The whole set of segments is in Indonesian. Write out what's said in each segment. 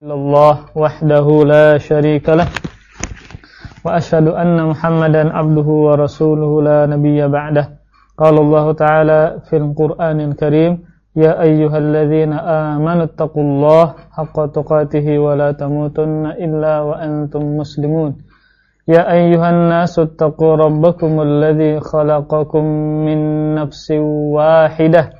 الله وحده لا شريك له وأشهد أن محمدا عبده ورسوله لا نبي بعده. قال الله تعالى في القرآن الكريم يا أيها الذين آمنوا اتقوا الله حق تقاته ولا تموتن إلا وأنتم مسلمون. يا أيها الناس اتقوا ربكم الذي خلقكم من نفس واحدة.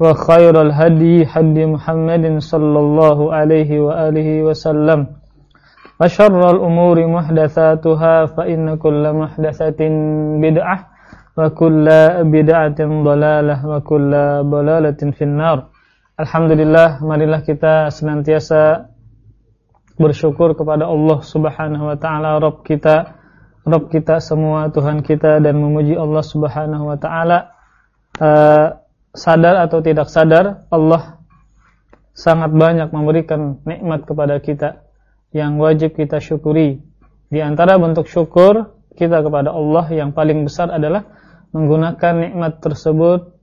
وخير الهدي هدي محمد صلى الله عليه وآله وسلم وشر الأمور محدثاتها فإن كل محدثة بدعة وكل بدعة ضلالة وكل ضلالة في النار Alhamdulillah marilah kita senantiasa bersyukur kepada Allah Subhanahu wa taala Rabb kita Rabb kita semua Tuhan kita dan memuji Allah Subhanahu wa taala uh, sadar atau tidak sadar Allah sangat banyak memberikan nikmat kepada kita yang wajib kita syukuri. Di antara bentuk syukur kita kepada Allah yang paling besar adalah menggunakan nikmat tersebut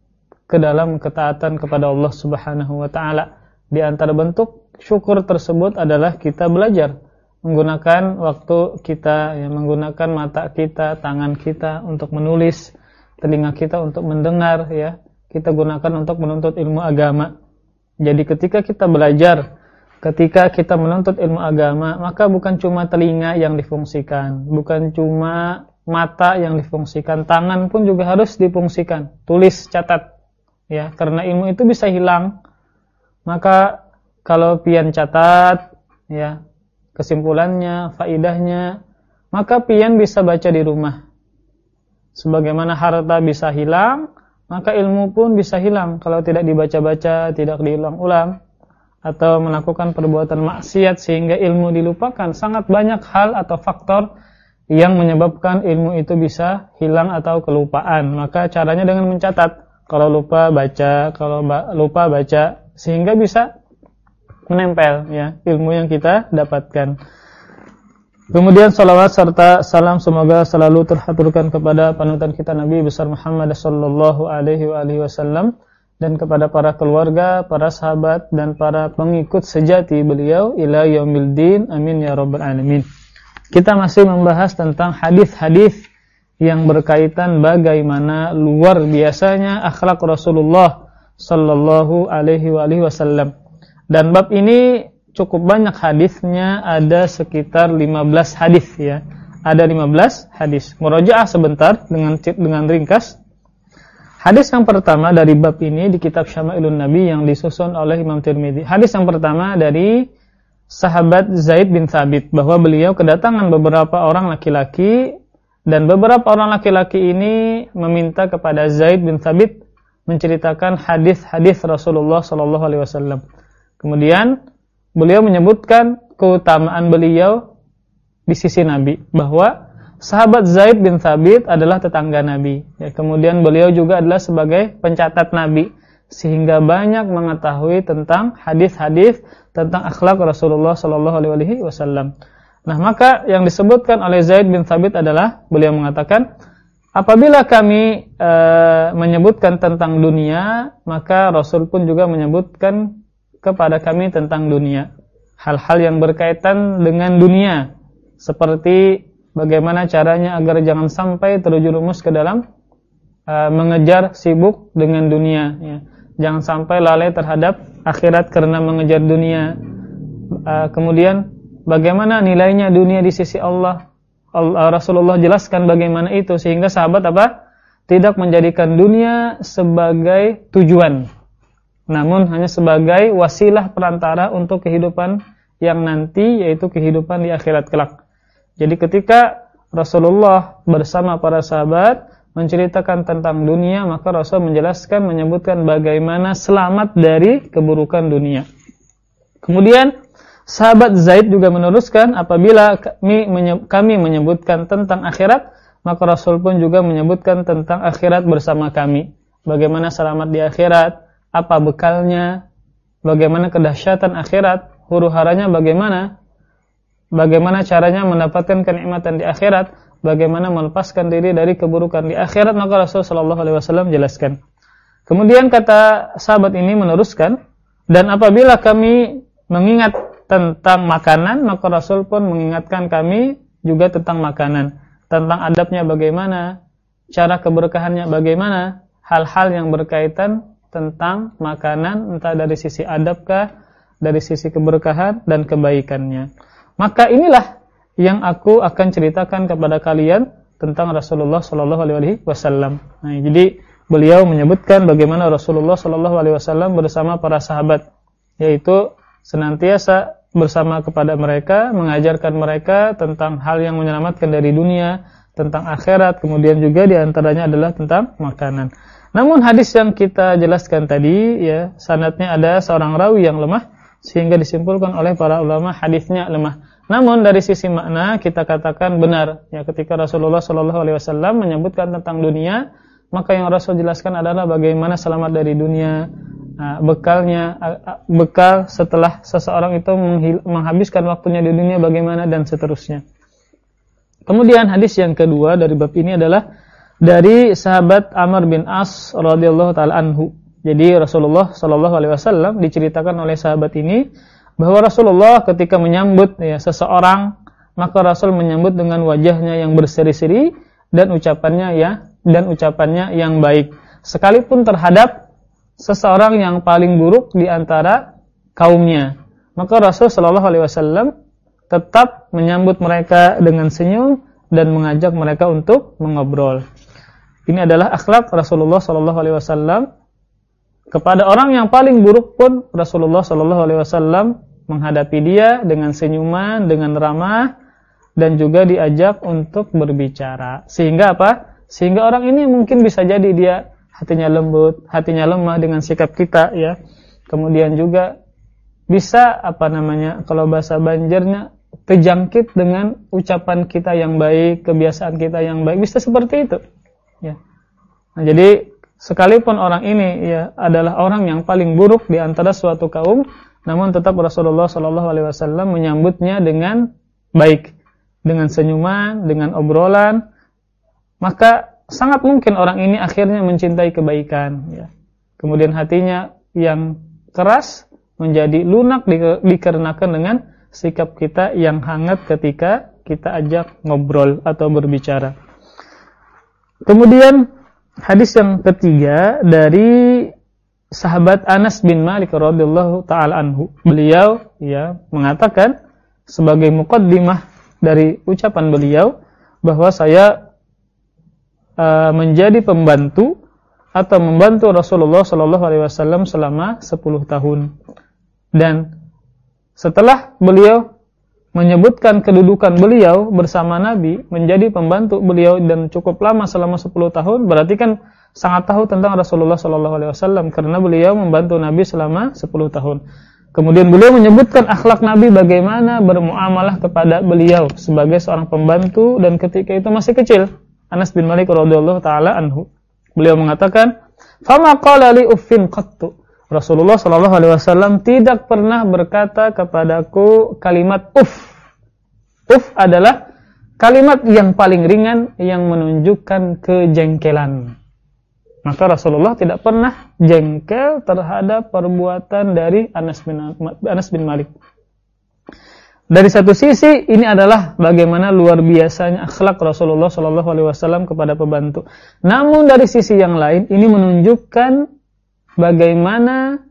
ke dalam ketaatan kepada Allah Subhanahu wa taala. Di antara bentuk syukur tersebut adalah kita belajar menggunakan waktu kita ya menggunakan mata kita, tangan kita untuk menulis, telinga kita untuk mendengar ya, kita gunakan untuk menuntut ilmu agama. Jadi ketika kita belajar, ketika kita menuntut ilmu agama, maka bukan cuma telinga yang difungsikan, bukan cuma mata yang difungsikan, tangan pun juga harus difungsikan. Tulis, catat. Ya, karena ilmu itu bisa hilang. Maka kalau pian catat, ya, kesimpulannya, faidahnya, maka pian bisa baca di rumah. Sebagaimana harta bisa hilang, maka ilmu pun bisa hilang kalau tidak dibaca-baca, tidak diulang-ulang atau melakukan perbuatan maksiat sehingga ilmu dilupakan. Sangat banyak hal atau faktor yang menyebabkan ilmu itu bisa hilang atau kelupaan. Maka caranya dengan mencatat. Kalau lupa baca, kalau lupa baca sehingga bisa menempel ya ilmu yang kita dapatkan. Kemudian salawat serta salam semoga selalu terhaturkan kepada panutan kita Nabi besar Muhammad sallallahu alaihi wasallam dan kepada para keluarga, para sahabat dan para pengikut sejati beliau ila yaumil din. Amin ya rabbal alamin. Kita masih membahas tentang hadis-hadis yang berkaitan bagaimana luar biasanya akhlak Rasulullah sallallahu alaihi wasallam. Dan bab ini cukup banyak hadisnya, ada sekitar 15 hadis ya. Ada 15 hadis. Murojaah sebentar dengan dengan ringkas. Hadis yang pertama dari bab ini di kitab Syama'ilun Nabi yang disusun oleh Imam Tirmidzi. Hadis yang pertama dari sahabat Zaid bin Thabit bahwa beliau kedatangan beberapa orang laki-laki dan beberapa orang laki-laki ini meminta kepada Zaid bin Thabit menceritakan hadis-hadis Rasulullah sallallahu alaihi wasallam. Kemudian beliau menyebutkan keutamaan beliau di sisi Nabi bahwa sahabat Zaid bin Thabit adalah tetangga Nabi. Ya, kemudian beliau juga adalah sebagai pencatat Nabi sehingga banyak mengetahui tentang hadis-hadis tentang akhlak Rasulullah Shallallahu Alaihi Wasallam. Nah maka yang disebutkan oleh Zaid bin Thabit adalah beliau mengatakan apabila kami e, menyebutkan tentang dunia maka Rasul pun juga menyebutkan kepada kami tentang dunia. Hal-hal yang berkaitan dengan dunia. Seperti bagaimana caranya agar jangan sampai terjerumus ke dalam uh, mengejar sibuk dengan dunia. Ya. Jangan sampai lalai terhadap akhirat karena mengejar dunia. Uh, kemudian bagaimana nilainya dunia di sisi Allah. Allah Rasulullah jelaskan bagaimana itu sehingga sahabat apa? Tidak menjadikan dunia sebagai tujuan namun hanya sebagai wasilah perantara untuk kehidupan yang nanti yaitu kehidupan di akhirat kelak. Jadi ketika Rasulullah bersama para sahabat menceritakan tentang dunia, maka Rasul menjelaskan menyebutkan bagaimana selamat dari keburukan dunia. Kemudian sahabat Zaid juga meneruskan apabila kami menyebutkan tentang akhirat, maka Rasul pun juga menyebutkan tentang akhirat bersama kami. Bagaimana selamat di akhirat, apa bekalnya, bagaimana kedahsyatan akhirat, huru-haranya bagaimana, bagaimana caranya mendapatkan kenikmatan di akhirat, bagaimana melepaskan diri dari keburukan di akhirat, maka Rasul Shallallahu alaihi wasallam jelaskan. Kemudian kata sahabat ini meneruskan, dan apabila kami mengingat tentang makanan, maka Rasul pun mengingatkan kami juga tentang makanan, tentang adabnya bagaimana, cara keberkahannya bagaimana, hal-hal yang berkaitan tentang makanan, entah dari sisi adabkah, dari sisi keberkahan dan kebaikannya. Maka inilah yang aku akan ceritakan kepada kalian tentang Rasulullah Shallallahu Alaihi Wasallam. Nah, jadi beliau menyebutkan bagaimana Rasulullah Shallallahu Alaihi Wasallam bersama para sahabat, yaitu senantiasa bersama kepada mereka, mengajarkan mereka tentang hal yang menyelamatkan dari dunia, tentang akhirat, kemudian juga di antaranya adalah tentang makanan. Namun hadis yang kita jelaskan tadi, ya sanatnya ada seorang rawi yang lemah, sehingga disimpulkan oleh para ulama hadisnya lemah. Namun dari sisi makna kita katakan benar ya ketika Rasulullah Shallallahu alaihi wasallam menyebutkan tentang dunia, maka yang Rasul jelaskan adalah bagaimana selamat dari dunia, bekalnya bekal setelah seseorang itu menghabiskan waktunya di dunia bagaimana dan seterusnya. Kemudian hadis yang kedua dari bab ini adalah dari sahabat Amr bin As radhiyallahu taala anhu. Jadi Rasulullah Shallallahu alaihi wasallam diceritakan oleh sahabat ini bahwa Rasulullah ketika menyambut ya, seseorang maka Rasul menyambut dengan wajahnya yang berseri-seri dan ucapannya ya dan ucapannya yang baik sekalipun terhadap seseorang yang paling buruk di antara kaumnya maka Rasul Shallallahu alaihi wasallam tetap menyambut mereka dengan senyum dan mengajak mereka untuk mengobrol ini adalah akhlak Rasulullah Shallallahu alaihi wasallam kepada orang yang paling buruk pun Rasulullah Shallallahu alaihi wasallam menghadapi dia dengan senyuman, dengan ramah dan juga diajak untuk berbicara. Sehingga apa? Sehingga orang ini mungkin bisa jadi dia hatinya lembut, hatinya lemah dengan sikap kita ya. Kemudian juga bisa apa namanya? Kalau bahasa Banjarnya terjangkit dengan ucapan kita yang baik, kebiasaan kita yang baik, bisa seperti itu. Ya. Nah, jadi sekalipun orang ini ya adalah orang yang paling buruk di antara suatu kaum, namun tetap Rasulullah Shallallahu Alaihi Wasallam menyambutnya dengan baik, dengan senyuman, dengan obrolan, maka sangat mungkin orang ini akhirnya mencintai kebaikan. Ya. Kemudian hatinya yang keras menjadi lunak dikarenakan dengan sikap kita yang hangat ketika kita ajak ngobrol atau berbicara. Kemudian hadis yang ketiga dari sahabat Anas bin Malik radhiyallahu taala anhu. Beliau ya mengatakan sebagai mukaddimah dari ucapan beliau bahwa saya uh, menjadi pembantu atau membantu Rasulullah Shallallahu alaihi wasallam selama 10 tahun. Dan setelah beliau menyebutkan kedudukan beliau bersama Nabi menjadi pembantu beliau dan cukup lama selama 10 tahun berarti kan sangat tahu tentang Rasulullah Shallallahu Alaihi Wasallam karena beliau membantu Nabi selama 10 tahun. Kemudian beliau menyebutkan akhlak Nabi bagaimana bermuamalah kepada beliau sebagai seorang pembantu dan ketika itu masih kecil. Anas bin Malik radhiyallahu taala anhu. Beliau mengatakan, "Fama qala li uffin qattu." Rasulullah Shallallahu alaihi wasallam tidak pernah berkata kepadaku kalimat uff. Uff adalah kalimat yang paling ringan yang menunjukkan kejengkelan. Maka Rasulullah tidak pernah jengkel terhadap perbuatan dari Anas bin, Anas bin Malik. Dari satu sisi ini adalah bagaimana luar biasanya akhlak Rasulullah Shallallahu Alaihi Wasallam kepada pembantu. Namun dari sisi yang lain ini menunjukkan bagaimana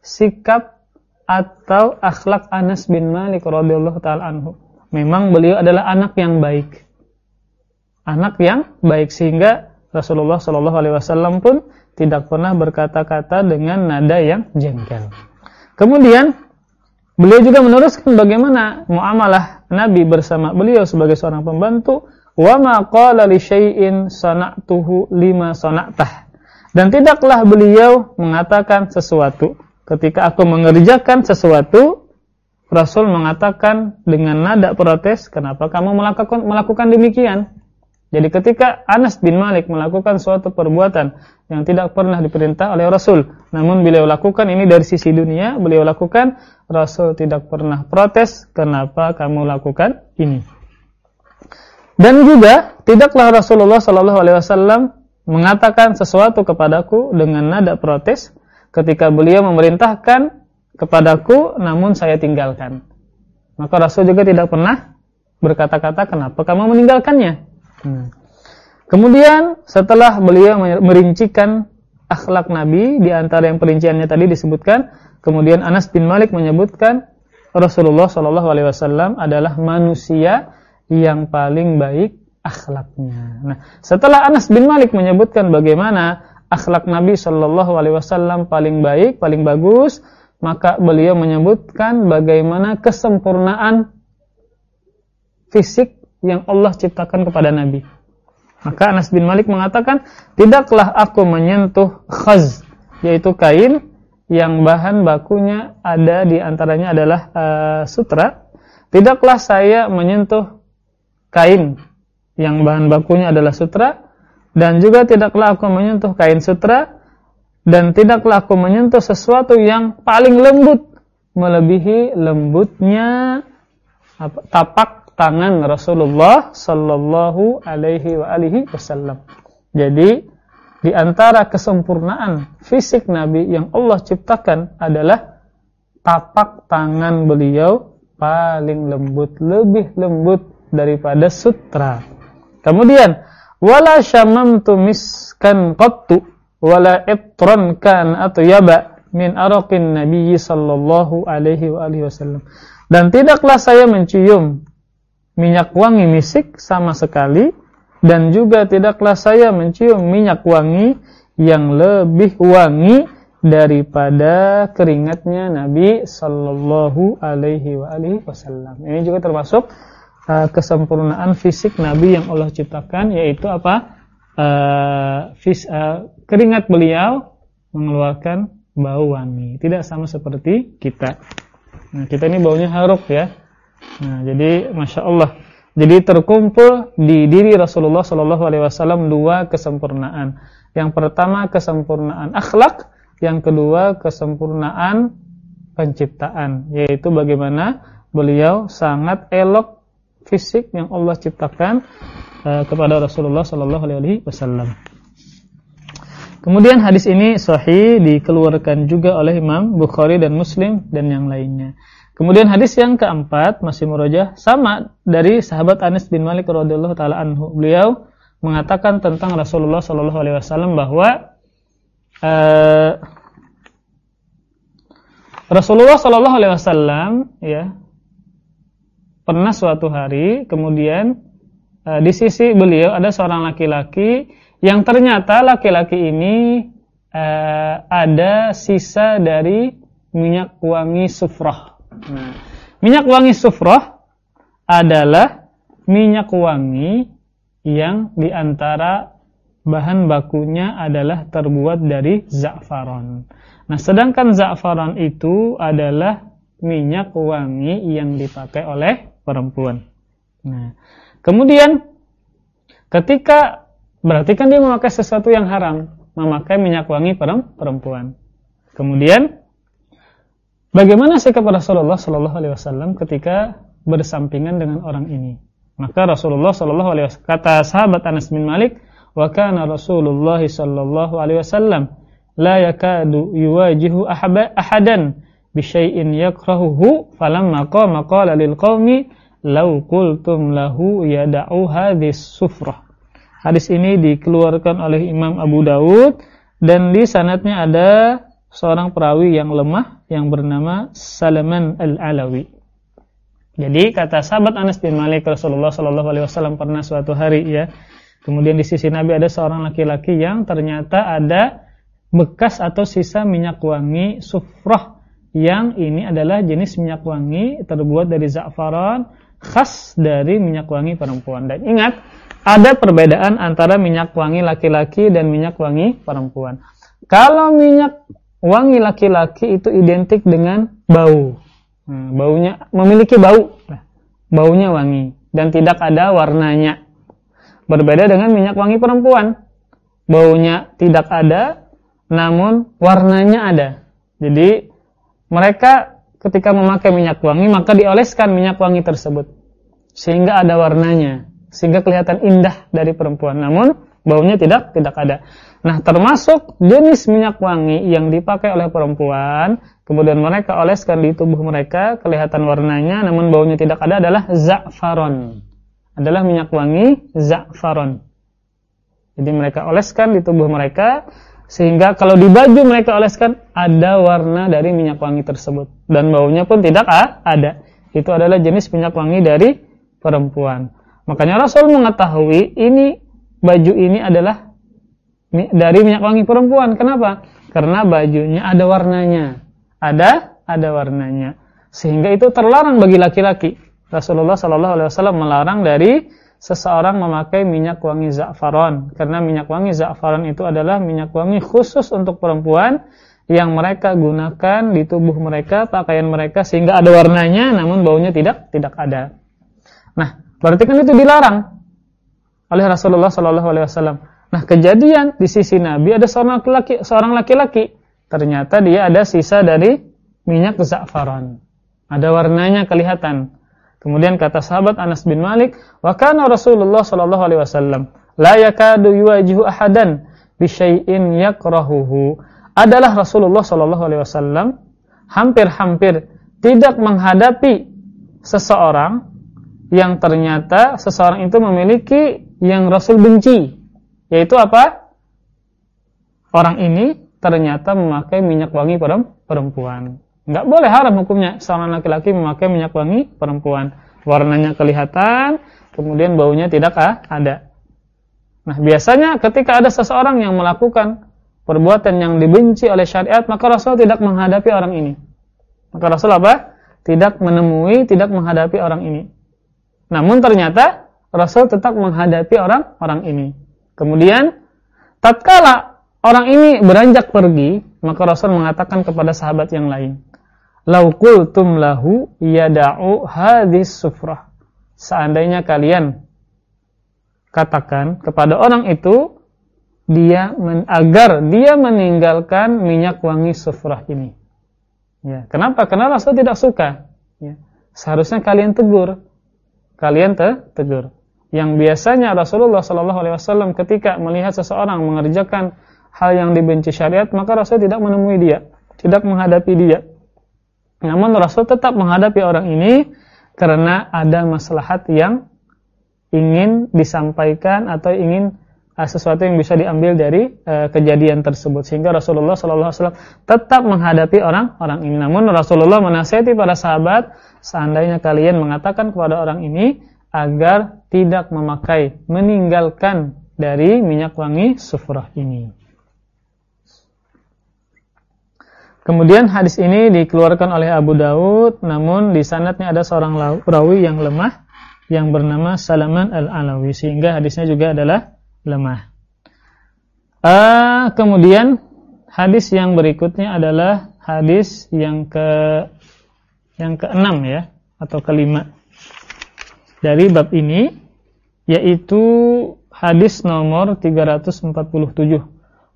sikap atau akhlak Anas bin Malik radhiyallahu taala anhu. Memang beliau adalah anak yang baik. Anak yang baik sehingga Rasulullah Shallallahu Alaihi Wasallam pun tidak pernah berkata-kata dengan nada yang jengkel. Kemudian beliau juga meneruskan bagaimana muamalah Nabi bersama beliau sebagai seorang pembantu. Wa ma qala li syai'in sana'tuhu lima sana'tah. Dan tidaklah beliau mengatakan sesuatu ketika aku mengerjakan sesuatu Rasul mengatakan dengan nada protes, kenapa kamu melakukan melakukan demikian? Jadi ketika Anas bin Malik melakukan suatu perbuatan yang tidak pernah diperintah oleh Rasul, namun beliau lakukan ini dari sisi dunia, beliau lakukan, Rasul tidak pernah protes, kenapa kamu lakukan ini? Dan juga tidaklah Rasulullah Shallallahu Alaihi Wasallam mengatakan sesuatu kepadaku dengan nada protes ketika beliau memerintahkan kepadaku namun saya tinggalkan. Maka Rasul juga tidak pernah berkata-kata kenapa kamu meninggalkannya. Hmm. Kemudian setelah beliau merincikan akhlak Nabi di antara yang perinciannya tadi disebutkan, kemudian Anas bin Malik menyebutkan Rasulullah Shallallahu alaihi wasallam adalah manusia yang paling baik akhlaknya. Nah, setelah Anas bin Malik menyebutkan bagaimana akhlak Nabi Shallallahu alaihi wasallam paling baik, paling bagus, maka beliau menyebutkan bagaimana kesempurnaan fisik yang Allah ciptakan kepada Nabi. Maka Anas bin Malik mengatakan, tidaklah aku menyentuh khaz, yaitu kain yang bahan bakunya ada di antaranya adalah uh, sutra. Tidaklah saya menyentuh kain yang bahan bakunya adalah sutra, dan juga tidaklah aku menyentuh kain sutra dan tidaklah aku menyentuh sesuatu yang paling lembut melebihi lembutnya apa, tapak tangan Rasulullah sallallahu alaihi wasallam. Jadi di antara kesempurnaan fisik Nabi yang Allah ciptakan adalah tapak tangan beliau paling lembut, lebih lembut daripada sutra. Kemudian wala syamamtu miskan qattu wala itran kan atau yaba min araqin nabi sallallahu alaihi wa alihi wasallam. Dan tidaklah saya mencium minyak wangi misik sama sekali dan juga tidaklah saya mencium minyak wangi yang lebih wangi daripada keringatnya Nabi sallallahu alaihi wa alihi wasallam. Ini juga termasuk uh, kesempurnaan fisik Nabi yang Allah ciptakan yaitu apa? Uh, fis, uh, keringat beliau mengeluarkan bau wangi. Tidak sama seperti kita. Nah, kita ini baunya haruk ya. Nah, jadi masya Allah. Jadi terkumpul di diri Rasulullah Shallallahu Alaihi Wasallam dua kesempurnaan. Yang pertama kesempurnaan akhlak, yang kedua kesempurnaan penciptaan, yaitu bagaimana beliau sangat elok fisik yang Allah ciptakan uh, kepada Rasulullah Shallallahu Alaihi Wasallam. Kemudian hadis ini sahih dikeluarkan juga oleh Imam Bukhari dan Muslim dan yang lainnya. Kemudian hadis yang keempat masih merojah sama dari sahabat Anas bin Malik radhiyallahu taala anhu. Beliau mengatakan tentang Rasulullah sallallahu alaihi wasallam bahwa uh, Rasulullah sallallahu alaihi wasallam ya pernah suatu hari kemudian uh, di sisi beliau ada seorang laki-laki yang ternyata laki-laki ini uh, ada sisa dari minyak wangi sufrah. Nah, minyak wangi sufrah adalah minyak wangi yang di antara bahan bakunya adalah terbuat dari za'faron. Nah, sedangkan za'faron itu adalah minyak wangi yang dipakai oleh perempuan. Nah, kemudian ketika Berarti kan dia memakai sesuatu yang haram, memakai minyak wangi perempuan. Kemudian bagaimana sikap Rasulullah Shallallahu alaihi wasallam ketika bersampingan dengan orang ini? Maka Rasulullah Shallallahu alaihi wasallam kata sahabat Anas bin Malik, "Wa kana Rasulullah sallallahu alaihi wasallam la yakadu yuwajihu ahadan bi syai'in yakrahuhu falamma qama qala lil qaumi law qultum lahu yad'u hadhihi sufrah." Hadis ini dikeluarkan oleh Imam Abu Dawud dan di sanatnya ada seorang perawi yang lemah yang bernama Salaman Al-Alawi. Jadi kata sahabat Anas bin Malik Rasulullah Shallallahu alaihi wasallam pernah suatu hari ya. Kemudian di sisi Nabi ada seorang laki-laki yang ternyata ada bekas atau sisa minyak wangi sufrah yang ini adalah jenis minyak wangi terbuat dari za'faran khas dari minyak wangi perempuan. Dan ingat ada perbedaan antara minyak wangi laki-laki dan minyak wangi perempuan. Kalau minyak wangi laki-laki itu identik dengan bau. Nah, baunya memiliki bau. Baunya wangi dan tidak ada warnanya. Berbeda dengan minyak wangi perempuan. Baunya tidak ada, namun warnanya ada. Jadi mereka ketika memakai minyak wangi maka dioleskan minyak wangi tersebut sehingga ada warnanya, sehingga kelihatan indah dari perempuan. Namun baunya tidak tidak ada. Nah, termasuk jenis minyak wangi yang dipakai oleh perempuan, kemudian mereka oleskan di tubuh mereka, kelihatan warnanya namun baunya tidak ada adalah za'faron adalah minyak wangi za'faron. Jadi mereka oleskan di tubuh mereka sehingga kalau di baju mereka oleskan ada warna dari minyak wangi tersebut dan baunya pun tidak ah, ada. Itu adalah jenis minyak wangi dari perempuan. Makanya Rasul mengetahui ini baju ini adalah dari minyak wangi perempuan. Kenapa? Karena bajunya ada warnanya. Ada ada warnanya. Sehingga itu terlarang bagi laki-laki. Rasulullah Shallallahu Alaihi Wasallam melarang dari seseorang memakai minyak wangi za'faron karena minyak wangi za'faron itu adalah minyak wangi khusus untuk perempuan yang mereka gunakan di tubuh mereka pakaian mereka sehingga ada warnanya namun baunya tidak tidak ada. Nah berarti kan itu dilarang oleh Rasulullah Shallallahu Alaihi Wasallam. Nah kejadian di sisi Nabi ada seorang laki-laki seorang laki-laki ternyata dia ada sisa dari minyak za'faron ada warnanya kelihatan Kemudian kata sahabat Anas bin Malik, "Wa kana Rasulullah sallallahu alaihi wasallam la yakadu yuwajihu ahadan bi syai'in yakrahuhu." Adalah Rasulullah sallallahu alaihi wasallam hampir-hampir tidak menghadapi seseorang yang ternyata seseorang itu memiliki yang Rasul benci. Yaitu apa? Orang ini ternyata memakai minyak wangi perempuan. Enggak boleh haram hukumnya seorang laki-laki memakai minyak wangi perempuan. Warnanya kelihatan, kemudian baunya tidak ah, ada. Nah, biasanya ketika ada seseorang yang melakukan perbuatan yang dibenci oleh syariat, maka Rasul tidak menghadapi orang ini. Maka Rasul apa? Tidak menemui, tidak menghadapi orang ini. Namun ternyata Rasul tetap menghadapi orang-orang ini. Kemudian tatkala orang ini beranjak pergi, maka Rasul mengatakan kepada sahabat yang lain, Lau qultum lahu yada'u hadis sufrah. Seandainya kalian katakan kepada orang itu dia men, agar dia meninggalkan minyak wangi sufrah ini. Ya, kenapa? Karena Rasul tidak suka. Ya. Seharusnya kalian tegur. Kalian te tegur. Yang biasanya Rasulullah Shallallahu Alaihi Wasallam ketika melihat seseorang mengerjakan hal yang dibenci syariat, maka Rasul tidak menemui dia, tidak menghadapi dia. Namun Rasul tetap menghadapi orang ini karena ada maslahat yang ingin disampaikan atau ingin uh, sesuatu yang bisa diambil dari uh, kejadian tersebut sehingga Rasulullah SAW tetap menghadapi orang-orang ini. Namun Rasulullah menasihati para sahabat seandainya kalian mengatakan kepada orang ini agar tidak memakai meninggalkan dari minyak wangi sufrah ini. Kemudian hadis ini dikeluarkan oleh Abu Daud, namun di sanatnya ada seorang rawi yang lemah yang bernama Salaman al-Alawi sehingga hadisnya juga adalah lemah. Uh, kemudian hadis yang berikutnya adalah hadis yang ke yang keenam ya atau kelima dari bab ini yaitu hadis nomor 347.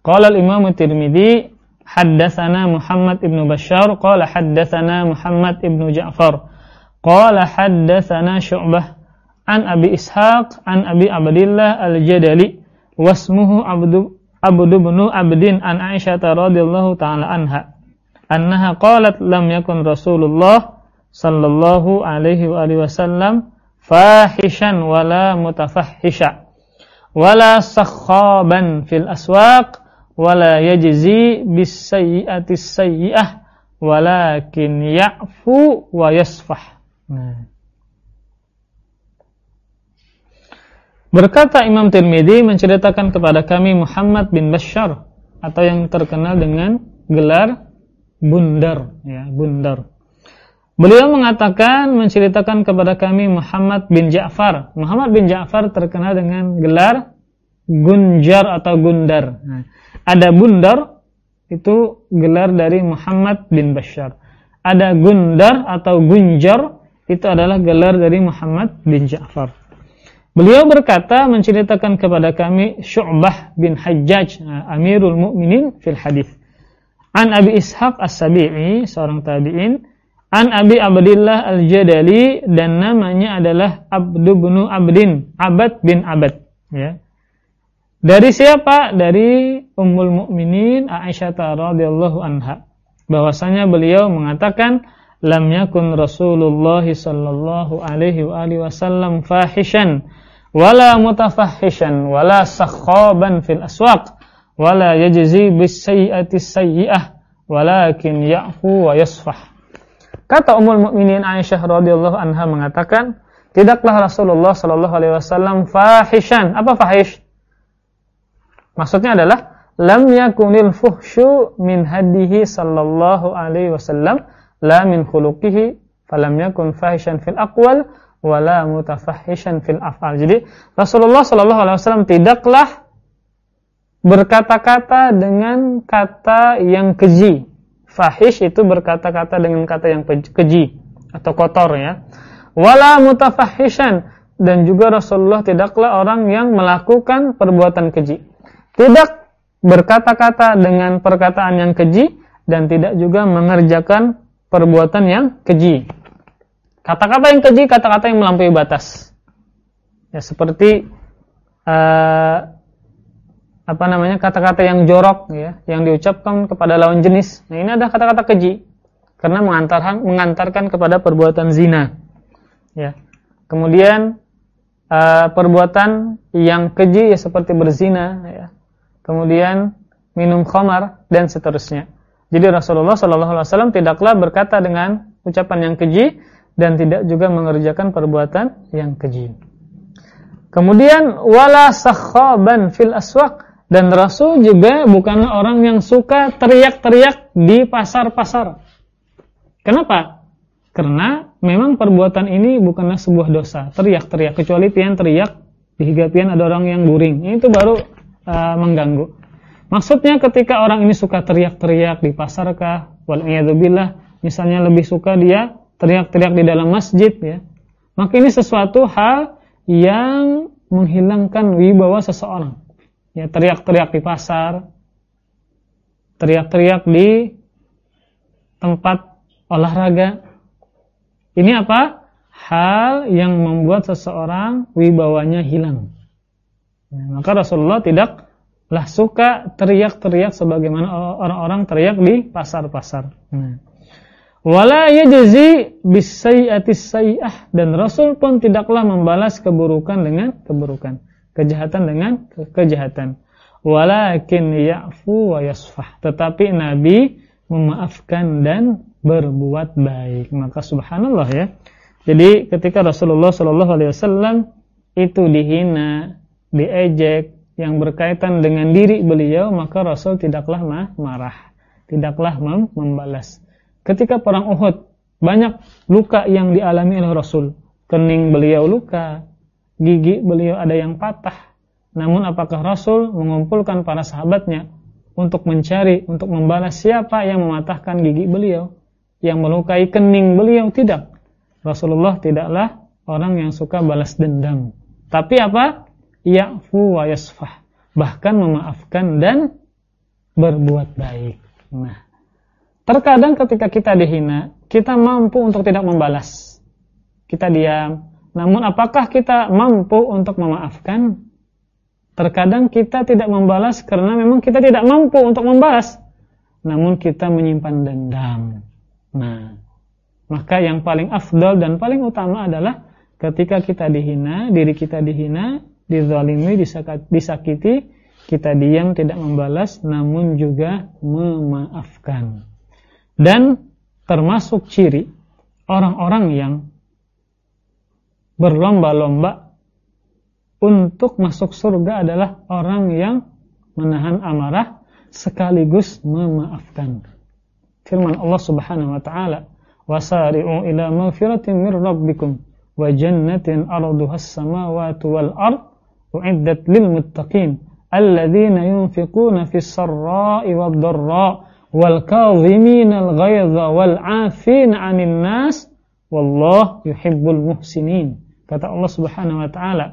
Qala al-Imam حدثنا محمد بن بشار قال حدثنا محمد بن جعفر قال حدثنا شعبة عن أبي إسحاق عن أبي عبد الله الجدلي واسمه عبد عبد بن عبد عن عائشة رضي الله تعالى عنها أنها قالت لم يكن رسول الله صلى الله عليه وآله وسلم فاحشا ولا متفحشا ولا سخابا في الأسواق wala yajzi bisayyi'ati sayyi'ah walakin ya'fu wa yasfah. Nah. Berkata Imam Tirmidzi menceritakan kepada kami Muhammad bin Bashar atau yang terkenal dengan gelar Bundar ya, Bundar. Beliau mengatakan menceritakan kepada kami Muhammad bin Ja'far. Muhammad bin Ja'far terkenal dengan gelar Gunjar atau Gundar. Nah, ada Bundar itu gelar dari Muhammad bin Bashar. ada Gundar atau Gunjar, itu adalah gelar dari Muhammad bin Ja'far. Beliau berkata menceritakan kepada kami Syu'bah bin Hajjaj, Amirul Mukminin fil hadis. An Abi Ishaq As-Sabi'i, seorang tabi'in, An Abi Abdillah Al-Jadali dan namanya adalah Abdu bin Abdin, Abad bin Abad, ya. Dari siapa? Dari Ummul Mukminin Aisyah radhiyallahu anha. Bahwasanya beliau mengatakan lam yakun Rasulullah sallallahu alaihi wa alihi wasallam fahishan wala mutafahishan wala sakhaban fil aswaq wala yajzi bis sayyi'ati sayyi'ah walakin ya'fu wa yasfah Kata Ummul Mukminin Aisyah radhiyallahu anha mengatakan, tidaklah Rasulullah sallallahu alaihi wasallam fahishan. Apa fahish? Maksudnya adalah lam yakunil fuhsyu min hadihi sallallahu alaihi wasallam la min khuluqihi falam yakun fahishan fil aqwal wala mutafahishan fil af'al. Jadi Rasulullah sallallahu alaihi wasallam tidaklah berkata-kata dengan kata yang keji Fahish itu berkata-kata dengan kata yang keji atau kotor ya. Wala mutafahishan dan juga Rasulullah tidaklah orang yang melakukan perbuatan keji. Tidak berkata-kata dengan perkataan yang keji dan tidak juga mengerjakan perbuatan yang keji. Kata-kata yang keji, kata-kata yang melampaui batas. Ya seperti uh, apa namanya kata-kata yang jorok ya yang diucapkan kepada lawan jenis. Nah ini ada kata-kata keji. Karena mengantarkan mengantarkan kepada perbuatan zina. Ya. Kemudian uh, perbuatan yang keji ya seperti berzina ya kemudian minum khamar dan seterusnya jadi Rasulullah Shallallahu Alaihi Wasallam tidaklah berkata dengan ucapan yang keji dan tidak juga mengerjakan perbuatan yang keji. Kemudian wala sakhaban fil aswaq dan Rasul juga bukanlah orang yang suka teriak-teriak di pasar-pasar. Kenapa? Karena memang perbuatan ini bukanlah sebuah dosa. Teriak-teriak, kecuali pian teriak, di pian ada orang yang guring. Itu baru uh, mengganggu. Maksudnya ketika orang ini suka teriak-teriak di pasar kah, waliyadzubillah, misalnya lebih suka dia teriak-teriak di dalam masjid ya. Maka ini sesuatu hal yang menghilangkan wibawa seseorang ya teriak-teriak di pasar, teriak-teriak di tempat olahraga. Ini apa? Hal yang membuat seseorang wibawanya hilang. Ya, maka Rasulullah tidaklah suka teriak-teriak sebagaimana orang-orang teriak di pasar-pasar. Nah. Wala yajzi bisayyi'atis sayyi'ah dan Rasul pun tidaklah membalas keburukan dengan keburukan kejahatan dengan ke kejahatan. Walakin ya'fu wa yasfah. Tetapi Nabi memaafkan dan berbuat baik. Maka subhanallah ya. Jadi ketika Rasulullah Shallallahu alaihi wasallam itu dihina, diejek yang berkaitan dengan diri beliau, maka Rasul tidaklah marah, tidaklah mem membalas. Ketika perang Uhud, banyak luka yang dialami oleh Rasul. Kening beliau luka, gigi beliau ada yang patah. Namun apakah Rasul mengumpulkan para sahabatnya untuk mencari, untuk membalas siapa yang mematahkan gigi beliau, yang melukai kening beliau? Tidak. Rasulullah tidaklah orang yang suka balas dendam. Tapi apa? Ya'fu wa yasfah. Bahkan memaafkan dan berbuat baik. Nah, terkadang ketika kita dihina, kita mampu untuk tidak membalas. Kita diam, namun apakah kita mampu untuk memaafkan? Terkadang kita tidak membalas karena memang kita tidak mampu untuk membalas. Namun kita menyimpan dendam. Nah, maka yang paling afdol dan paling utama adalah ketika kita dihina, diri kita dihina, dizalimi, disakiti, kita diam tidak membalas namun juga memaafkan. Dan termasuk ciri orang-orang yang berlomba-lomba untuk masuk surga adalah orang yang menahan amarah sekaligus memaafkan. Firman Allah Subhanahu wa taala, "Wasari'u ila maghfiratin mir rabbikum wa jannatin 'arduha as-samawati wal ard u'iddat lil muttaqin alladzina yunfiquna fis sarra'i wad dharra wal kadhiminal ghaidha wal 'afina 'anil nas wallahu yuhibbul muhsinin. Kata Allah Subhanahu wa taala.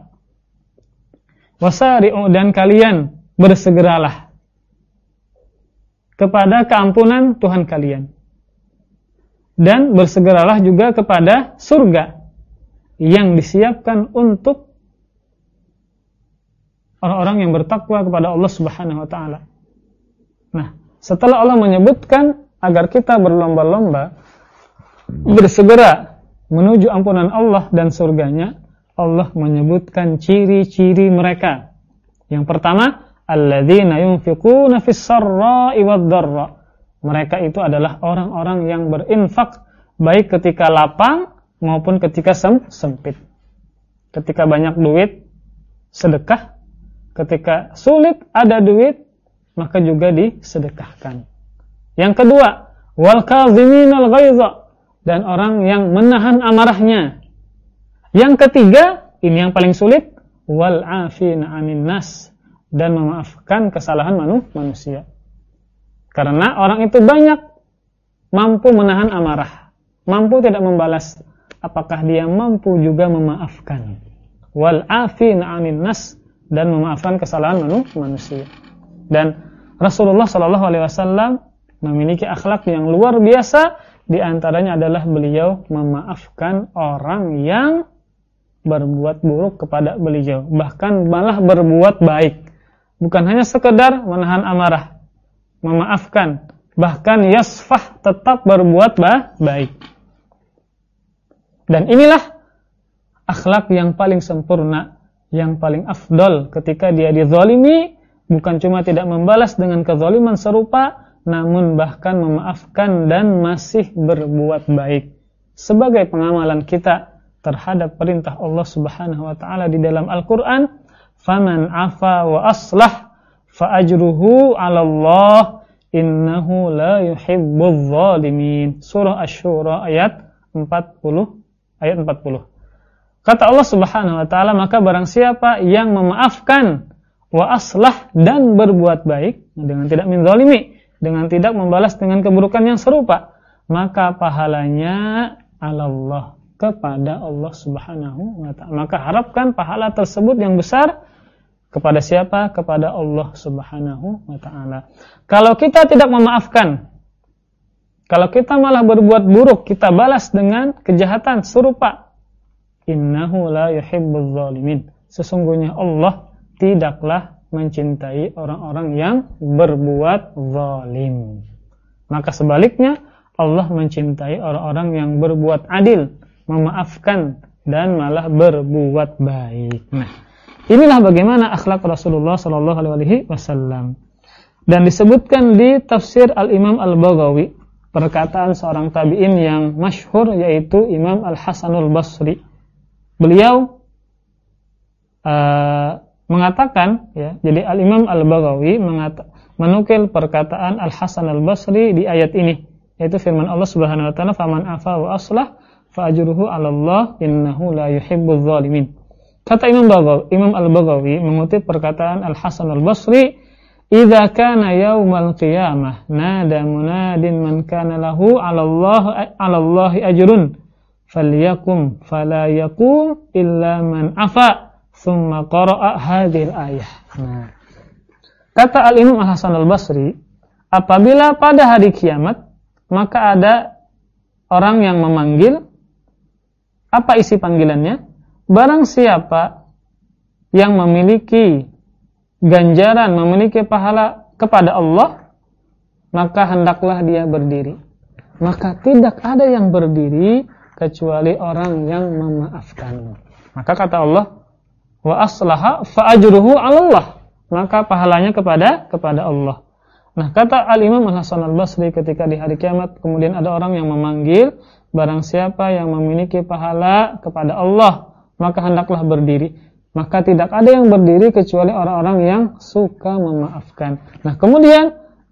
Wasari'u dan kalian bersegeralah kepada keampunan Tuhan kalian. Dan bersegeralah juga kepada surga yang disiapkan untuk orang-orang yang bertakwa kepada Allah Subhanahu wa taala. Nah, setelah Allah menyebutkan agar kita berlomba-lomba bersegera menuju ampunan Allah dan surganya, Allah menyebutkan ciri-ciri mereka. Yang pertama, alladzina yunfiquna fis sarra'i wad-dharra. Mereka itu adalah orang-orang yang berinfak baik ketika lapang maupun ketika sem sempit. Ketika banyak duit, sedekah. Ketika sulit ada duit, maka juga disedekahkan. Yang kedua, wal kaziminal ghaidha dan orang yang menahan amarahnya yang ketiga, ini yang paling sulit, wal afina 'anin nas dan memaafkan kesalahan manu, manusia. Karena orang itu banyak mampu menahan amarah, mampu tidak membalas. Apakah dia mampu juga memaafkan? Wal afina 'anin nas dan memaafkan kesalahan manu, manusia. Dan Rasulullah Shallallahu alaihi wasallam memiliki akhlak yang luar biasa di antaranya adalah beliau memaafkan orang yang berbuat buruk kepada beliau, bahkan malah berbuat baik. Bukan hanya sekedar menahan amarah, memaafkan, bahkan yasfah tetap berbuat baik. Dan inilah akhlak yang paling sempurna, yang paling afdol ketika dia dizalimi, bukan cuma tidak membalas dengan kezaliman serupa, namun bahkan memaafkan dan masih berbuat baik. Sebagai pengamalan kita terhadap perintah Allah Subhanahu wa taala di dalam Al-Qur'an, "Faman afa wa aslah fa ajruhu 'ala Allah, innahu la yuhibbudz zalimin." Surah Asy-Syura ayat 40 ayat 40. Kata Allah Subhanahu wa taala, maka barang siapa yang memaafkan wa aslah dan berbuat baik dengan tidak menzalimi, dengan tidak membalas dengan keburukan yang serupa, maka pahalanya Allah kepada Allah Subhanahu wa taala. Maka harapkan pahala tersebut yang besar kepada siapa? Kepada Allah Subhanahu wa taala. Kalau kita tidak memaafkan, kalau kita malah berbuat buruk, kita balas dengan kejahatan serupa. Innahu la yuhibbuz zalimin. Sesungguhnya Allah tidaklah mencintai orang-orang yang berbuat zalim. Maka sebaliknya Allah mencintai orang-orang yang berbuat adil, memaafkan dan malah berbuat baik. Nah, inilah bagaimana akhlak Rasulullah Shallallahu alaihi wasallam. Dan disebutkan di tafsir Al-Imam Al-Baghawi perkataan seorang tabi'in yang masyhur yaitu Imam Al-Hasanul Basri. Beliau uh, mengatakan ya, jadi Al-Imam Al-Baghawi menukil perkataan Al-Hasan Al-Basri di ayat ini yaitu firman Allah Subhanahu wa taala faman afa wa aslah fa'ajruhu 'ala Allah innahu la yuhibbuz zalimin. Kata Imam Baghawi, Imam Al-Baghawi mengutip perkataan Al-Hasan Al-Basri, "Idza kana yaumal qiyamah nada munadin man kana lahu 'ala Allah 'ala Allah ajrun falyakum fala yakum illa man afa." Thumma qara'a hadhil ayah. Nah. Kata Al-Imam Al-Hasan Al-Basri, apabila pada hari kiamat maka ada orang yang memanggil apa isi panggilannya? Barang siapa yang memiliki ganjaran, memiliki pahala kepada Allah, maka hendaklah dia berdiri. Maka tidak ada yang berdiri kecuali orang yang memaafkan. Maka kata Allah, wa aslaha fa ajruhu Allah. Maka pahalanya kepada kepada Allah. Nah, kata Al-Imam Al-Hasan Al-Basri ketika di hari kiamat kemudian ada orang yang memanggil Barang siapa yang memiliki pahala kepada Allah, maka hendaklah berdiri. Maka tidak ada yang berdiri kecuali orang-orang yang suka memaafkan. Nah, kemudian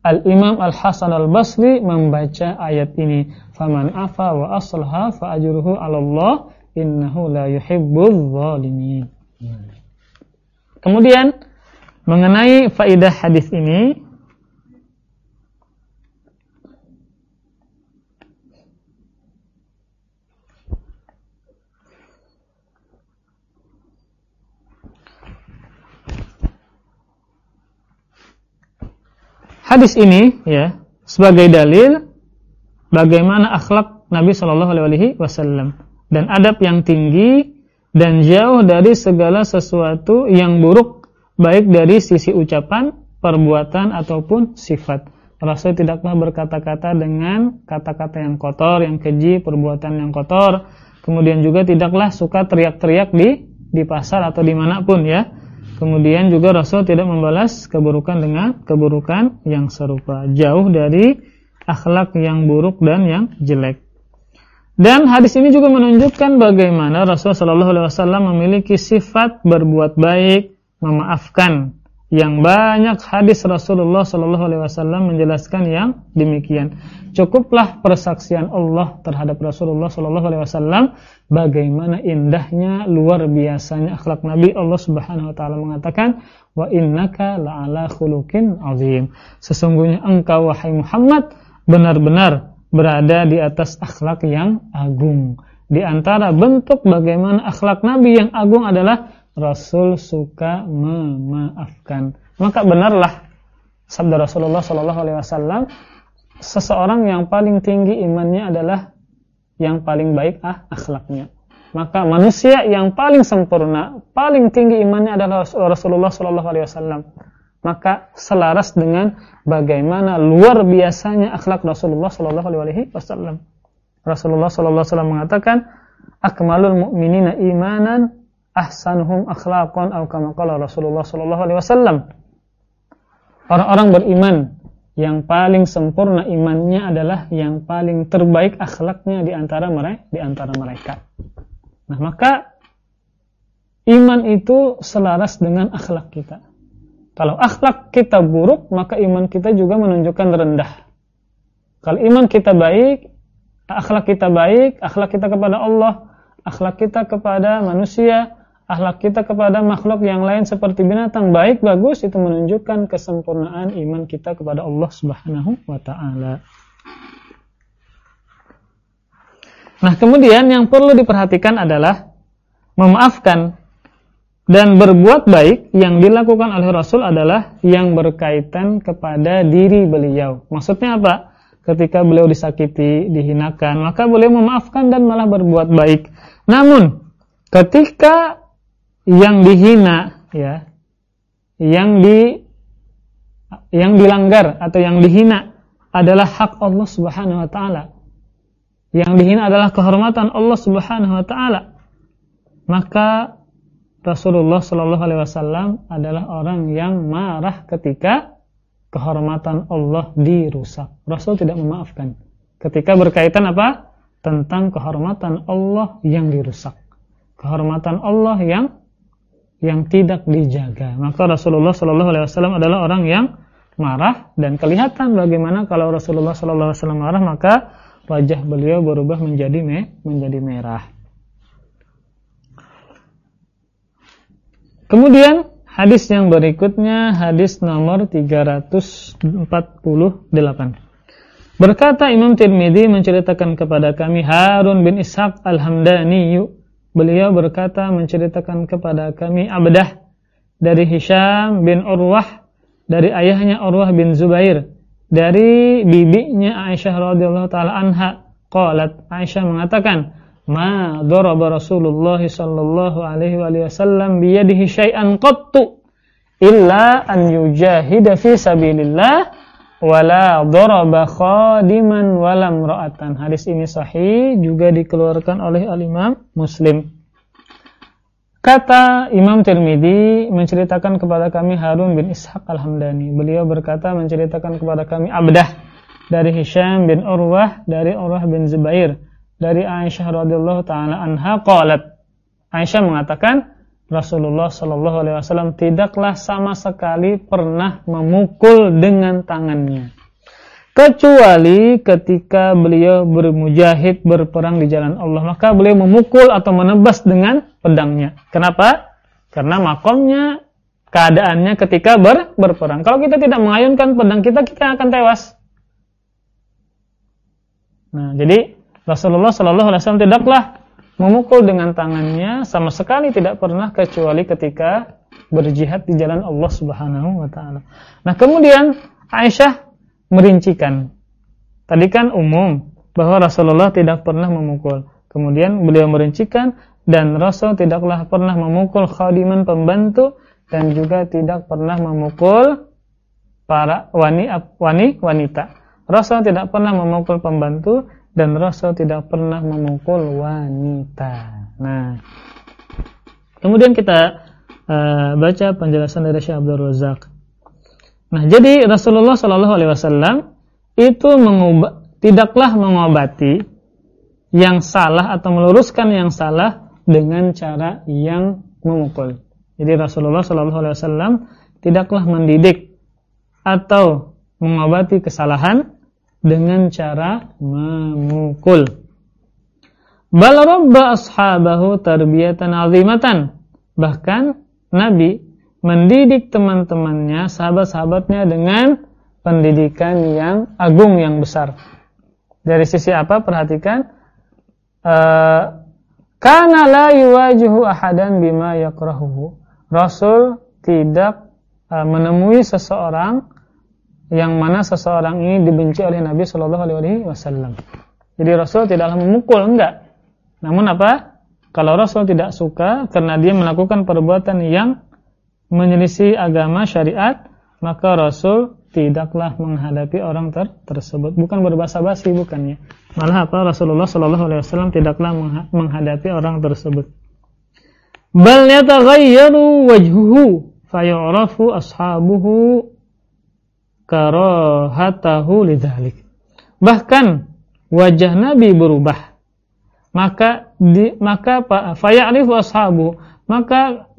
Al-Imam Al-Hasan Al-Basri membaca ayat ini, "Faman afa wa aslaha fa ajruhu 'ala Allah, innahu la yuhibbuz zalimin." Kemudian mengenai faidah hadis ini hadis ini ya sebagai dalil bagaimana akhlak Nabi Shallallahu alaihi wasallam dan adab yang tinggi dan jauh dari segala sesuatu yang buruk baik dari sisi ucapan, perbuatan ataupun sifat. Rasul tidaklah berkata-kata dengan kata-kata yang kotor, yang keji, perbuatan yang kotor. Kemudian juga tidaklah suka teriak-teriak di di pasar atau di mana pun ya. Kemudian juga Rasul tidak membalas keburukan dengan keburukan yang serupa. Jauh dari akhlak yang buruk dan yang jelek. Dan hadis ini juga menunjukkan bagaimana Rasul Shallallahu Alaihi Wasallam memiliki sifat berbuat baik, memaafkan, yang banyak hadis Rasulullah Shallallahu Alaihi Wasallam menjelaskan yang demikian. Cukuplah persaksian Allah terhadap Rasulullah Shallallahu Alaihi Wasallam bagaimana indahnya luar biasanya akhlak Nabi Allah Subhanahu Wa Taala mengatakan wa innaka la'ala khuluqin azim. Sesungguhnya engkau wahai Muhammad benar-benar berada di atas akhlak yang agung. Di antara bentuk bagaimana akhlak Nabi yang agung adalah Rasul suka memaafkan. Maka benarlah sabda Rasulullah Shallallahu Alaihi Wasallam, seseorang yang paling tinggi imannya adalah yang paling baik ah akhlaknya. Maka manusia yang paling sempurna, paling tinggi imannya adalah Rasulullah Shallallahu Alaihi Wasallam. Maka selaras dengan bagaimana luar biasanya akhlak Rasulullah Shallallahu Alaihi Wasallam. Rasulullah Shallallahu Alaihi Wasallam mengatakan, akmalul mu'minina imanan ahsanuhum akhlaqan atau kama qala Rasulullah sallallahu alaihi wasallam. Orang-orang beriman yang paling sempurna imannya adalah yang paling terbaik akhlaknya di antara mereka di antara mereka. Nah, maka iman itu selaras dengan akhlak kita. Kalau akhlak kita buruk, maka iman kita juga menunjukkan rendah. Kalau iman kita baik, akhlak kita baik, akhlak kita kepada Allah, akhlak kita kepada manusia, akhlak kita kepada makhluk yang lain seperti binatang baik bagus itu menunjukkan kesempurnaan iman kita kepada Allah Subhanahu wa taala. Nah, kemudian yang perlu diperhatikan adalah memaafkan dan berbuat baik yang dilakukan oleh Rasul adalah yang berkaitan kepada diri beliau. Maksudnya apa? Ketika beliau disakiti, dihinakan, maka beliau memaafkan dan malah berbuat baik. Namun, ketika yang dihina ya yang di yang dilanggar atau yang dihina adalah hak Allah Subhanahu wa taala. Yang dihina adalah kehormatan Allah Subhanahu wa taala. Maka Rasulullah Shallallahu alaihi wasallam adalah orang yang marah ketika kehormatan Allah dirusak. Rasul tidak memaafkan. Ketika berkaitan apa? Tentang kehormatan Allah yang dirusak. Kehormatan Allah yang yang tidak dijaga. Maka Rasulullah Shallallahu Alaihi Wasallam adalah orang yang marah dan kelihatan bagaimana kalau Rasulullah Shallallahu Alaihi Wasallam marah maka wajah beliau berubah menjadi me menjadi merah. Kemudian hadis yang berikutnya hadis nomor 348. Berkata Imam Tirmidzi menceritakan kepada kami Harun bin Ishaq Al-Hamdani Beliau berkata menceritakan kepada kami Abdah dari Hisham bin Urwah dari ayahnya Urwah bin Zubair dari bibinya Aisyah radhiyallahu taala anha qalat. Aisyah mengatakan ma daraba Rasulullah sallallahu alaihi wasallam bi yadihi syai'an qattu illa an yujahida fi sabilillah wala daraba khadiman walam ra'atan. Hadis ini sahih juga dikeluarkan oleh al-Imam Muslim. Kata Imam Tirmidzi menceritakan kepada kami Harun bin Ishaq Al-Hamdani. Beliau berkata menceritakan kepada kami Abdah dari Hisham bin Urwah dari Urwah bin Zubair dari Aisyah radhiyallahu taala anha qalat. Aisyah mengatakan Rasulullah Shallallahu Alaihi Wasallam tidaklah sama sekali pernah memukul dengan tangannya, kecuali ketika beliau bermujahid berperang di jalan Allah maka beliau memukul atau menebas dengan pedangnya. Kenapa? Karena makomnya keadaannya ketika ber, berperang. Kalau kita tidak mengayunkan pedang kita, kita akan tewas. Nah, jadi Rasulullah Shallallahu Alaihi Wasallam tidaklah memukul dengan tangannya sama sekali tidak pernah kecuali ketika berjihad di jalan Allah Subhanahu wa taala. Nah, kemudian Aisyah merincikan. Tadi kan umum bahwa Rasulullah tidak pernah memukul. Kemudian beliau merincikan dan Rasul tidaklah pernah memukul khadiman pembantu dan juga tidak pernah memukul para wani, wani wanita. Rasul tidak pernah memukul pembantu dan Rasul tidak pernah memukul wanita. Nah, kemudian kita uh, baca penjelasan dari Syekh Abdul Razak. Nah, jadi Rasulullah Shallallahu Alaihi Wasallam itu mengubah, tidaklah mengobati yang salah atau meluruskan yang salah dengan cara yang memukul. Jadi Rasulullah Shallallahu Alaihi Wasallam tidaklah mendidik atau mengobati kesalahan dengan cara memukul. Bal rabba ashabahu tarbiyatan azimatan. Bahkan Nabi mendidik teman-temannya, sahabat-sahabatnya dengan pendidikan yang agung yang besar. Dari sisi apa? Perhatikan uh, karena la yuwajihu ahadan bima yakrahuhu. Rasul tidak uh, menemui seseorang yang mana seseorang ini dibenci oleh Nabi Shallallahu Alaihi Wasallam. Jadi Rasul tidaklah memukul, enggak. Namun apa? Kalau Rasul tidak suka karena dia melakukan perbuatan yang menyelisih agama syariat, maka Rasul tidaklah menghadapi orang ter tersebut. Bukan berbahasa basi, bukannya. Malah apa? Rasulullah Shallallahu Alaihi Wasallam tidaklah menghadapi orang tersebut. Bal yataghayyaru wajhuhu fayu'rafu ashabuhu karahatahu lidzalik. Bahkan wajah Nabi berubah. Maka di, maka faya'rifu ashabu, maka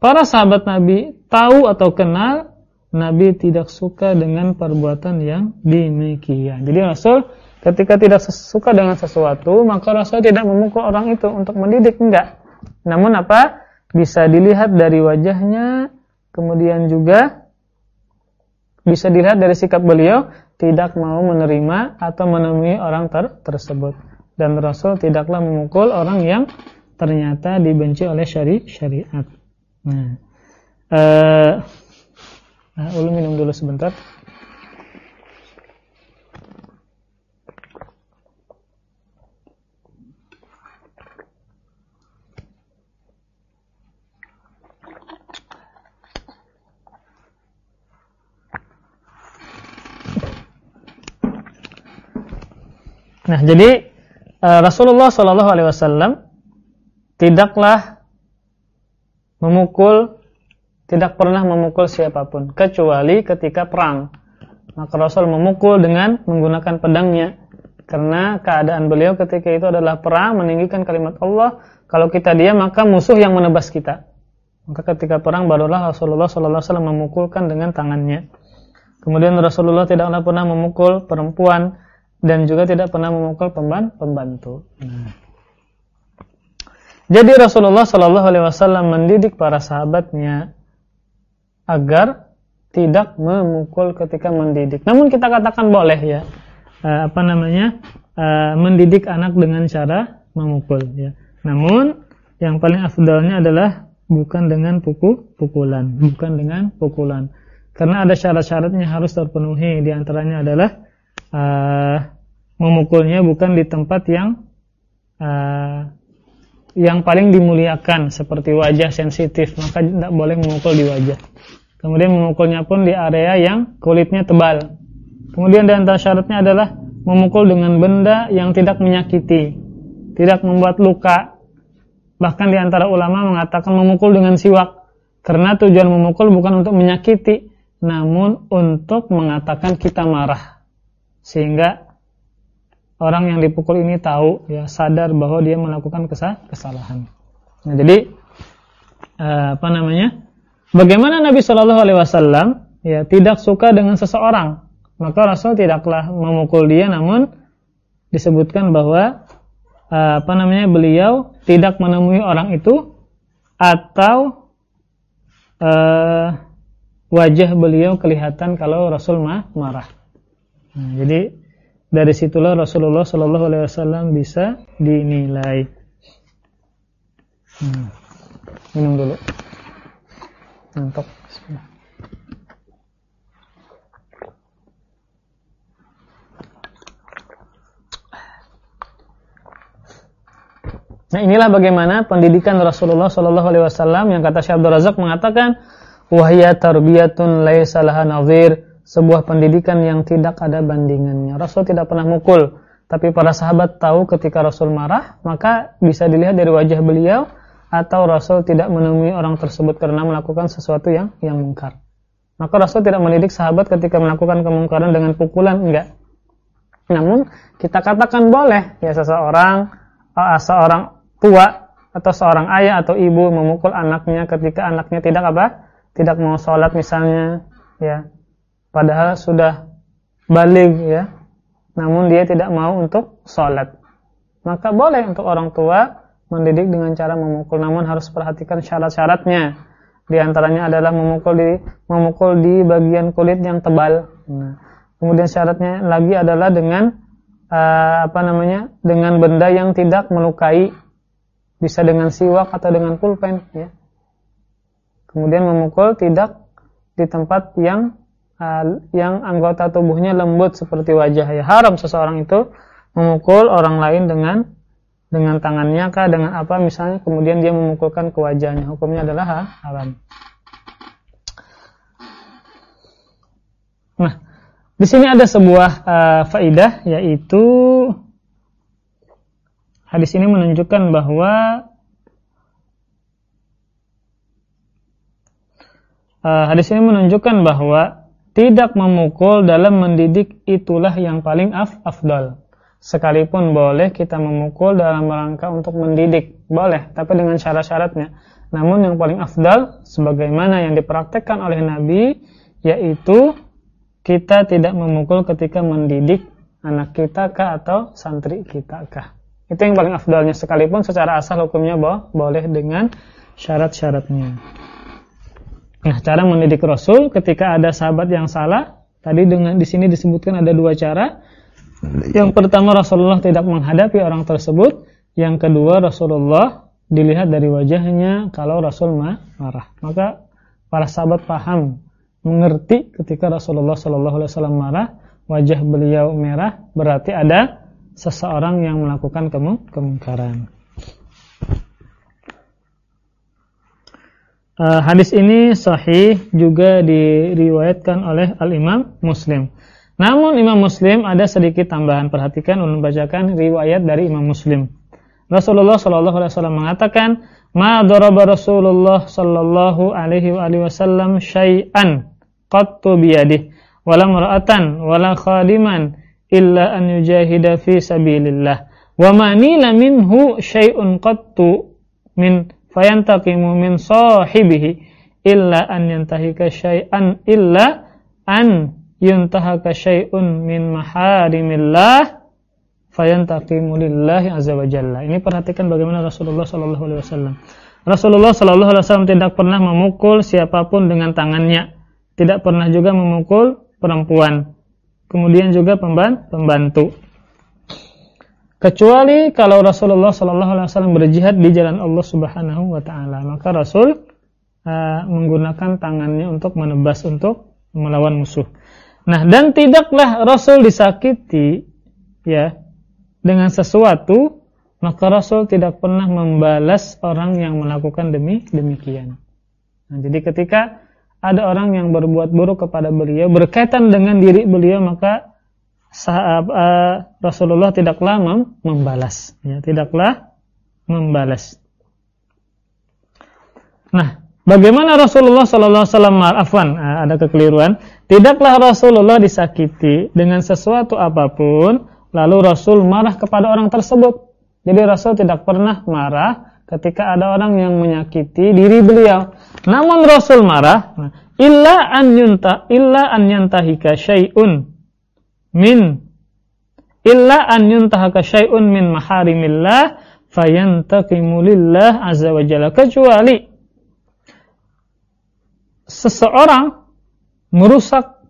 Para sahabat Nabi tahu atau kenal Nabi tidak suka dengan perbuatan yang demikian. Jadi Rasul ketika tidak suka dengan sesuatu, maka Rasul tidak memukul orang itu untuk mendidik, enggak. Namun apa? Bisa dilihat dari wajahnya, kemudian juga bisa dilihat dari sikap beliau tidak mau menerima atau menemui orang ter tersebut. Dan Rasul tidaklah memukul orang yang ternyata dibenci oleh syari syariat. Nah, uh, nah, ulu minum dulu sebentar. Nah, jadi uh, Rasulullah Shallallahu Alaihi Wasallam tidaklah memukul tidak pernah memukul siapa pun kecuali ketika perang. Maka Rasul memukul dengan menggunakan pedangnya karena keadaan beliau ketika itu adalah perang meninggikan kalimat Allah. Kalau kita diam maka musuh yang menebas kita. Maka ketika perang barulah Rasulullah sallallahu alaihi wasallam memukulkan dengan tangannya. Kemudian Rasulullah tidak pernah memukul perempuan dan juga tidak pernah memukul pembantu. Nah. Jadi Rasulullah Shallallahu Alaihi Wasallam mendidik para sahabatnya agar tidak memukul ketika mendidik. Namun kita katakan boleh ya, uh, apa namanya, uh, mendidik anak dengan cara memukul. Ya. Namun yang paling afdalnya adalah bukan dengan pukul pukulan, bukan dengan pukulan. Karena ada syarat-syaratnya harus terpenuhi. Di antaranya adalah uh, memukulnya bukan di tempat yang uh, yang paling dimuliakan seperti wajah sensitif. Maka tidak boleh memukul di wajah. Kemudian memukulnya pun di area yang kulitnya tebal. Kemudian di antara syaratnya adalah memukul dengan benda yang tidak menyakiti tidak membuat luka. Bahkan di antara ulama mengatakan memukul dengan siwak karena tujuan memukul bukan untuk menyakiti namun untuk mengatakan kita marah sehingga orang yang dipukul ini tahu ya sadar bahwa dia melakukan kesalahan. Nah, jadi uh, apa namanya? Bagaimana Nabi Shallallahu Alaihi Wasallam ya tidak suka dengan seseorang, maka Rasul tidaklah memukul dia, namun disebutkan bahwa uh, apa namanya beliau tidak menemui orang itu atau uh, wajah beliau kelihatan kalau Rasul marah. Nah, jadi dari situlah Rasulullah Shallallahu Alaihi Wasallam bisa dinilai. Hmm. Minum dulu. Mantap. Nah inilah bagaimana pendidikan Rasulullah Shallallahu Alaihi Wasallam yang kata Syaikhul Razak mengatakan wahya tarbiyatun sebuah pendidikan yang tidak ada bandingannya. Rasul tidak pernah mukul, tapi para sahabat tahu ketika Rasul marah, maka bisa dilihat dari wajah beliau atau Rasul tidak menemui orang tersebut karena melakukan sesuatu yang yang mungkar. Maka Rasul tidak mendidik sahabat ketika melakukan kemungkaran dengan pukulan, enggak. Namun kita katakan boleh ya seseorang uh, seorang tua atau seorang ayah atau ibu memukul anaknya ketika anaknya tidak apa? Tidak mau sholat misalnya, ya. Padahal sudah balik ya. Namun dia tidak mau untuk sholat. Maka boleh untuk orang tua mendidik dengan cara memukul, namun harus perhatikan syarat-syaratnya. Di antaranya adalah memukul di memukul di bagian kulit yang tebal. Nah, kemudian syaratnya lagi adalah dengan uh, apa namanya? dengan benda yang tidak melukai bisa dengan siwak atau dengan pulpen ya. Kemudian memukul tidak di tempat yang yang anggota tubuhnya lembut seperti wajah ya. Haram seseorang itu memukul orang lain dengan dengan tangannya kah dengan apa misalnya kemudian dia memukulkan ke wajahnya. Hukumnya adalah ha, haram. Nah, di sini ada sebuah uh, faidah yaitu Hadis ini menunjukkan bahwa uh, hadis ini menunjukkan bahwa tidak memukul dalam mendidik itulah yang paling af afdal. Sekalipun boleh kita memukul dalam rangka untuk mendidik, boleh, tapi dengan syarat-syaratnya. Namun yang paling afdal sebagaimana yang dipraktekkan oleh Nabi yaitu kita tidak memukul ketika mendidik anak kita kah atau santri kita kah. Itu yang paling afdalnya sekalipun secara asal hukumnya boh, boleh dengan syarat-syaratnya. Nah, cara mendidik Rasul ketika ada sahabat yang salah, tadi dengan di sini disebutkan ada dua cara. Yang pertama Rasulullah tidak menghadapi orang tersebut, yang kedua Rasulullah dilihat dari wajahnya kalau Rasul marah. Maka para sahabat paham, mengerti ketika Rasulullah Shallallahu alaihi wasallam marah, wajah beliau merah berarti ada seseorang yang melakukan kemungkaran. Uh, hadis ini sahih juga diriwayatkan oleh Al-Imam Muslim. Namun Imam Muslim ada sedikit tambahan. Perhatikan ulun bacakan riwayat dari Imam Muslim. Rasulullah sallallahu alaihi wasallam mengatakan, "Ma daraba Rasulullah sallallahu alaihi wasallam syai'an qattu biyadihi wala mar'atan wala khadiman illa an yujahida fi sabilillah wa ma nila minhu syai'un qattu min fayantaqimu min sahibihi illa an yantahika syai'an illa an yuntahaka syai'un min maharimillah fayantaqimu lillahi azza wa jalla. Ini perhatikan bagaimana Rasulullah sallallahu alaihi wasallam. Rasulullah sallallahu alaihi wasallam tidak pernah memukul siapa pun dengan tangannya, tidak pernah juga memukul perempuan kemudian juga pembantu. Kecuali kalau Rasulullah Shallallahu Alaihi Wasallam berjihad di jalan Allah Subhanahu Wa Taala, maka Rasul uh, menggunakan tangannya untuk menebas untuk melawan musuh. Nah, dan tidaklah Rasul disakiti ya dengan sesuatu, maka Rasul tidak pernah membalas orang yang melakukan demi demikian. Nah, jadi ketika ada orang yang berbuat buruk kepada beliau berkaitan dengan diri beliau maka sahab, uh, Rasulullah tidaklah mem membalas. Ya tidaklah membalas. Nah bagaimana Rasulullah sallallahu alaihi wasallam afwan uh, ada kekeliruan? Tidaklah Rasulullah disakiti dengan sesuatu apa pun lalu Rasul marah kepada orang tersebut. Jadi Rasul tidak pernah marah ketika ada orang yang menyakiti diri beliau. Namun Rasul marah, illa an yunta illa an yantahika syai'un min illa an yuntahaka syai'un min maharimillah fayantaqimu lillah azza wa jalla kecuali seseorang merusak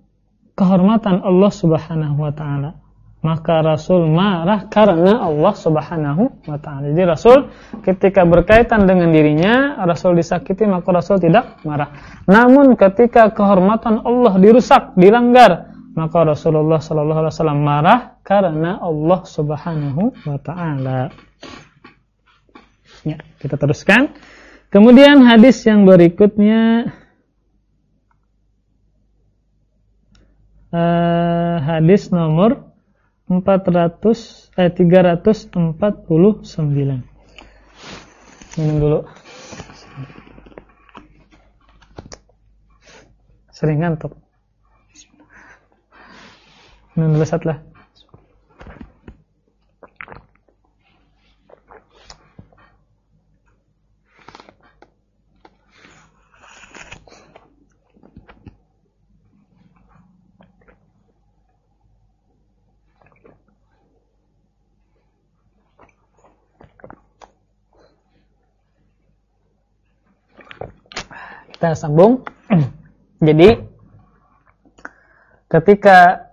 kehormatan Allah Subhanahu wa taala maka Rasul marah karena Allah Subhanahu wa taala. Jadi Rasul ketika berkaitan dengan dirinya, Rasul disakiti maka Rasul tidak marah. Namun ketika kehormatan Allah dirusak, dilanggar, maka Rasulullah sallallahu alaihi wasallam marah karena Allah Subhanahu wa taala. Ya, kita teruskan. Kemudian hadis yang berikutnya uh, hadis nomor 400 eh 349. Minum dulu. Sering ngantuk. Minum dulu lah. Kita sambung. Jadi ketika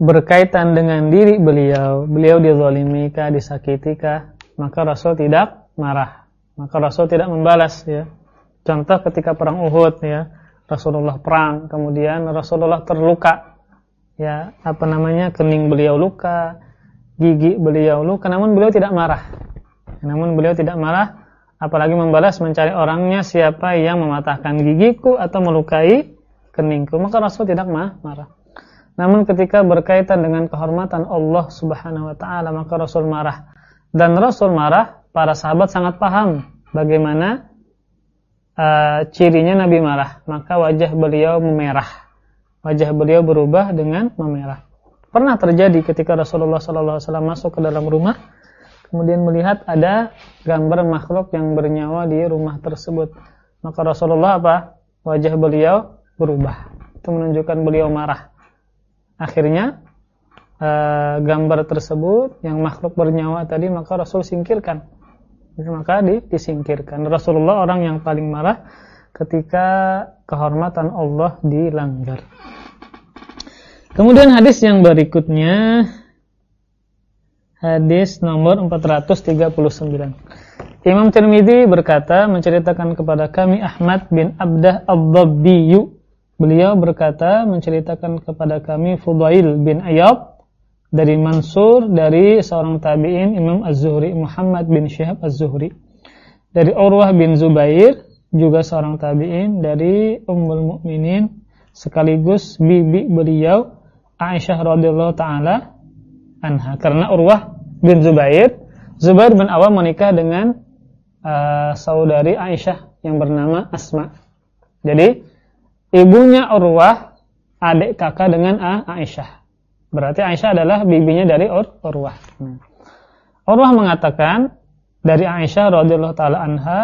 berkaitan dengan diri beliau, beliau dizalimi kah, disakiti kah, maka Rasul tidak marah. Maka Rasul tidak membalas ya. Contoh ketika perang Uhud ya, Rasulullah perang, kemudian Rasulullah terluka. Ya, apa namanya? kening beliau luka, gigi beliau luka, namun beliau tidak marah. Namun beliau tidak marah apalagi membalas mencari orangnya siapa yang mematahkan gigiku atau melukai keningku maka Rasul tidak marah namun ketika berkaitan dengan kehormatan Allah Subhanahu wa taala maka Rasul marah dan Rasul marah para sahabat sangat paham bagaimana uh, cirinya Nabi marah maka wajah beliau memerah wajah beliau berubah dengan memerah pernah terjadi ketika Rasulullah SAW masuk ke dalam rumah kemudian melihat ada gambar makhluk yang bernyawa di rumah tersebut. Maka Rasulullah apa? Wajah beliau berubah. Itu menunjukkan beliau marah. Akhirnya eh, gambar tersebut yang makhluk bernyawa tadi maka Rasul singkirkan. Maka di, disingkirkan. Rasulullah orang yang paling marah ketika kehormatan Allah dilanggar. Kemudian hadis yang berikutnya hadis nomor 439. Imam Tirmidzi berkata menceritakan kepada kami Ahmad bin Abdah Ad-Dabbiyu. Beliau berkata menceritakan kepada kami Fudail bin Ayyab dari Mansur dari seorang tabi'in Imam Az-Zuhri Muhammad bin Syihab Az-Zuhri. Dari Urwah bin Zubair juga seorang tabi'in dari Ummul Mukminin sekaligus bibi beliau Aisyah radhiyallahu taala anha karena Urwah bin Zubair Zubair bin Awam menikah dengan uh, saudari Aisyah yang bernama Asma jadi ibunya Urwah adik kakak dengan uh, Aisyah. Berarti Aisyah adalah bibinya dari Ur Urwah. Nah. Urwah mengatakan dari Aisyah radhiyallahu taala anha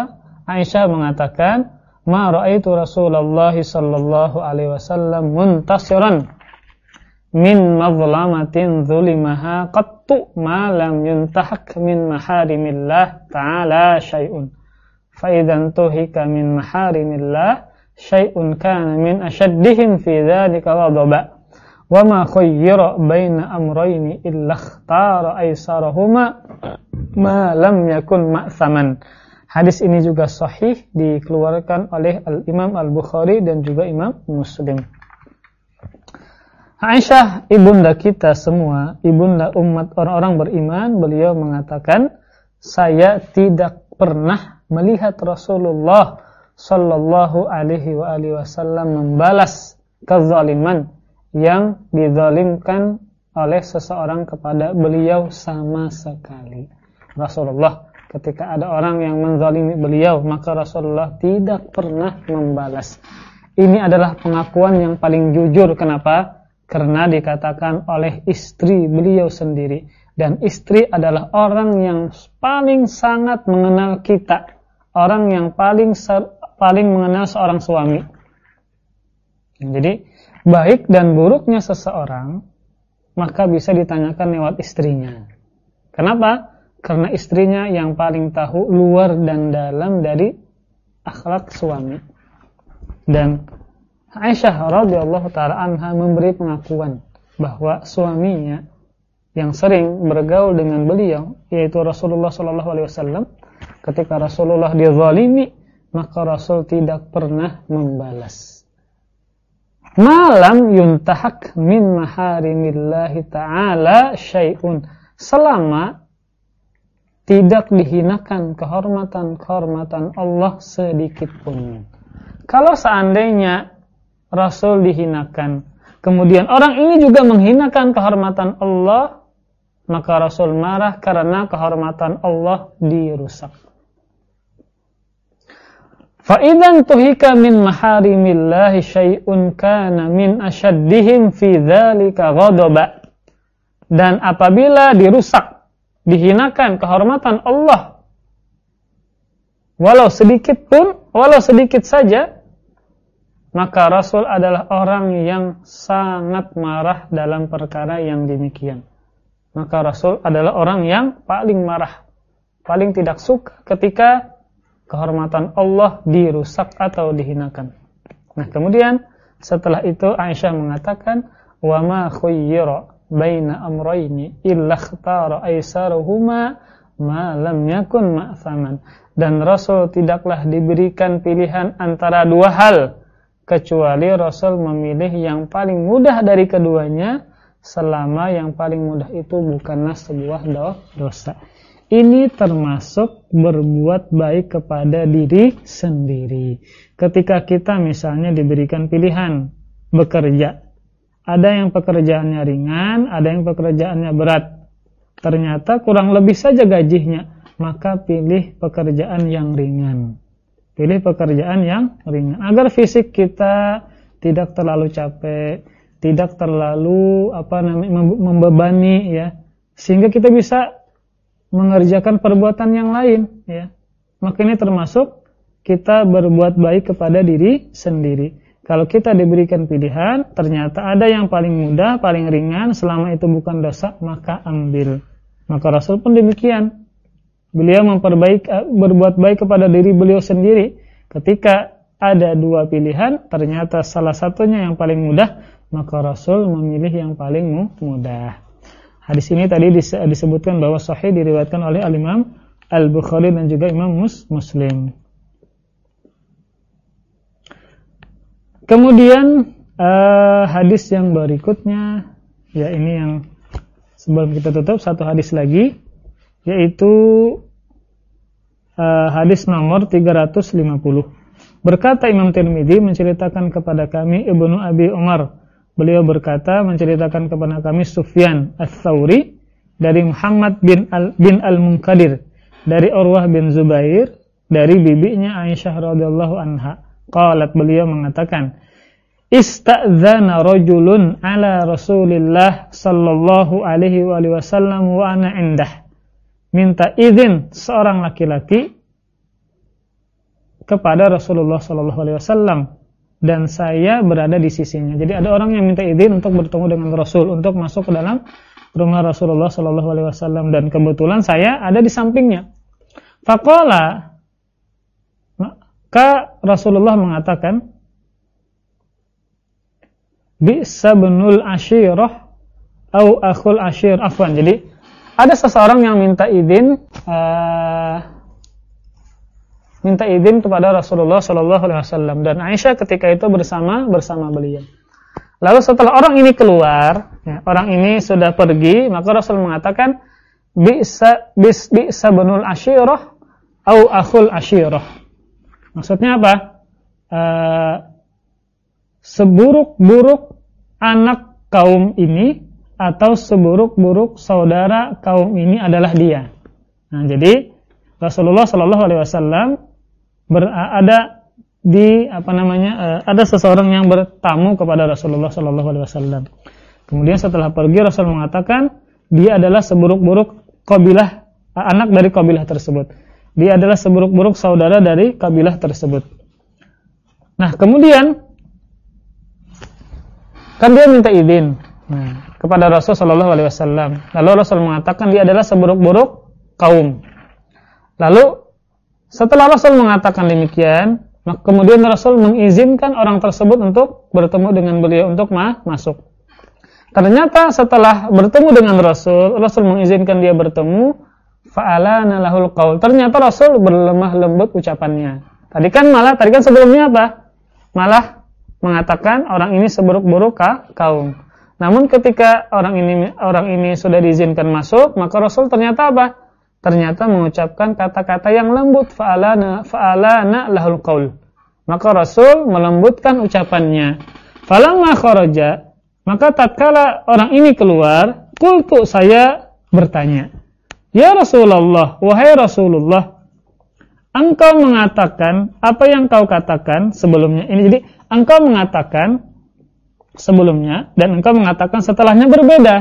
Aisyah mengatakan ma raaitu Rasulullah sallallahu alaihi wasallam muntasiran min mazlamatin zulimaha qattu ma lam yuntahak min maharimillah ta'ala syai'un. Fa idzan tuhika min maharimillah syai'un kana min ashaddihim fi dzalika ghadaba wa ma khayyara baina amrayni illa ikhtara aysarahuma ma lam yakun ma'saman Hadis ini juga sahih dikeluarkan oleh Al-Imam Al-Bukhari dan juga Imam Muslim. Aisyah ibunda kita semua, ibunda umat orang-orang beriman, beliau mengatakan, saya tidak pernah melihat Rasulullah sallallahu alaihi wa alihi wasallam membalas kezaliman yang dizalimkan oleh seseorang kepada beliau sama sekali. Rasulullah ketika ada orang yang menzalimi beliau, maka Rasulullah tidak pernah membalas. Ini adalah pengakuan yang paling jujur. Kenapa? karena dikatakan oleh istri beliau sendiri dan istri adalah orang yang paling sangat mengenal kita orang yang paling paling mengenal seorang suami. Jadi baik dan buruknya seseorang maka bisa ditanyakan lewat istrinya. Kenapa? Karena istrinya yang paling tahu luar dan dalam dari akhlak suami. Dan Aisyah radhiyallahu taala anha memberi pengakuan bahwa suaminya yang sering bergaul dengan beliau yaitu Rasulullah wasallam ketika Rasulullah dizalimi maka Rasul tidak pernah membalas malam yuntahak min maharimillahi ta'ala syai'un selama tidak dihinakan kehormatan-kehormatan Allah sedikit pun. Kalau seandainya Rasul dihinakan, kemudian orang ini juga menghinakan kehormatan Allah, maka Rasul marah karena kehormatan Allah dirusak. Fa'idan tuhika min maharimillahi syai'un kana min asyaddihim fi dzalika ghadaba. Dan apabila dirusak dihinakan kehormatan Allah walau sedikit pun walau sedikit saja maka Rasul adalah orang yang sangat marah dalam perkara yang demikian maka Rasul adalah orang yang paling marah paling tidak suka ketika kehormatan Allah dirusak atau dihinakan. Nah kemudian setelah itu Aisyah mengatakan wa ma khuyyira baina amrayni illa ikhtara aisaruhuma ma lam yakun ma'thaman. Dan Rasul tidaklah diberikan pilihan antara dua hal kecuali Rasul memilih yang paling mudah dari keduanya selama yang paling mudah itu bukanlah sebuah dosa ini termasuk berbuat baik kepada diri sendiri ketika kita misalnya diberikan pilihan bekerja ada yang pekerjaannya ringan, ada yang pekerjaannya berat. Ternyata kurang lebih saja gajinya, maka pilih pekerjaan yang ringan. Pilih pekerjaan yang ringan agar fisik kita tidak terlalu capek, tidak terlalu apa namanya membebani ya. Sehingga kita bisa mengerjakan perbuatan yang lain ya. Maka ini termasuk kita berbuat baik kepada diri sendiri. Kalau kita diberikan pilihan, ternyata ada yang paling mudah, paling ringan, selama itu bukan dosa, maka ambil. Maka Rasul pun demikian. Beliau memperbaik, eh, berbuat baik kepada diri beliau sendiri. Ketika ada dua pilihan, ternyata salah satunya yang paling mudah, maka Rasul memilih yang paling mudah. Hadis ini tadi disebutkan bahwa sahih diriwayatkan oleh Al-Imam Al-Bukhari dan juga Imam Muslim. Kemudian uh, hadis yang berikutnya ya ini yang sebelum kita tutup satu hadis lagi yaitu uh, hadis nomor 350. Berkata Imam Tirmidzi menceritakan kepada kami Ibnu Abi Umar. Beliau berkata menceritakan kepada kami Sufyan Ats-Tsauri dari Muhammad bin Al bin Al-Munkadir dari Urwah bin Zubair dari bibinya Aisyah radhiyallahu anha Qalat beliau mengatakan, Ista'dzana rajulun ala Rasulillah sallallahu alaihi wasallam wa ana indah. Minta izin seorang laki-laki kepada Rasulullah sallallahu alaihi wasallam dan saya berada di sisinya. Jadi ada orang yang minta izin untuk bertemu dengan Rasul untuk masuk ke dalam rumah Rasulullah sallallahu alaihi wasallam dan kebetulan saya ada di sampingnya. Faqala maka Rasulullah mengatakan, Bisa benul ashirah au akhul ashir afwan. Jadi ada seseorang yang minta izin uh, minta izin kepada Rasulullah Shallallahu Alaihi Wasallam dan Aisyah ketika itu bersama bersama beliau. Lalu setelah orang ini keluar, ya, orang ini sudah pergi, maka Rasul mengatakan bisa bis bisa benul ashirah au akhul ashirah. Maksudnya apa? Uh, seburuk-buruk anak kaum ini atau seburuk-buruk saudara kaum ini adalah dia. Nah, jadi Rasulullah Shallallahu Alaihi Wasallam ada di apa namanya uh, ada seseorang yang bertamu kepada Rasulullah Shallallahu Alaihi Wasallam. Kemudian setelah pergi Rasul mengatakan dia adalah seburuk-buruk kabilah anak dari kabilah tersebut. Dia adalah seburuk-buruk saudara dari kabilah tersebut. Nah, kemudian kan dia minta izin nah, kepada Rasul Shallallahu Alaihi Wasallam. Lalu Rasul mengatakan dia adalah seburuk-buruk kaum. Lalu setelah Rasul mengatakan demikian, kemudian Rasul mengizinkan orang tersebut untuk bertemu dengan beliau untuk ma masuk. Ternyata setelah bertemu dengan Rasul, Rasul mengizinkan dia bertemu, fa'alana lahul qaul. Ternyata Rasul berlemah lembut ucapannya. Tadi kan malah tadi kan sebelumnya apa? Malah mengatakan orang ini seburuk-buruk kaum. Namun ketika orang ini orang ini sudah diizinkan masuk, maka Rasul ternyata apa? Ternyata mengucapkan kata-kata yang lembut fa'alana fa'alana lahul qaul. Maka Rasul melembutkan ucapannya. Falamma kharaja, maka tatkala orang ini keluar, qultu saya bertanya, "Ya Rasulullah, wahai Rasulullah, engkau mengatakan apa yang kau katakan sebelumnya." Ini jadi engkau mengatakan sebelumnya dan engkau mengatakan setelahnya berbeda.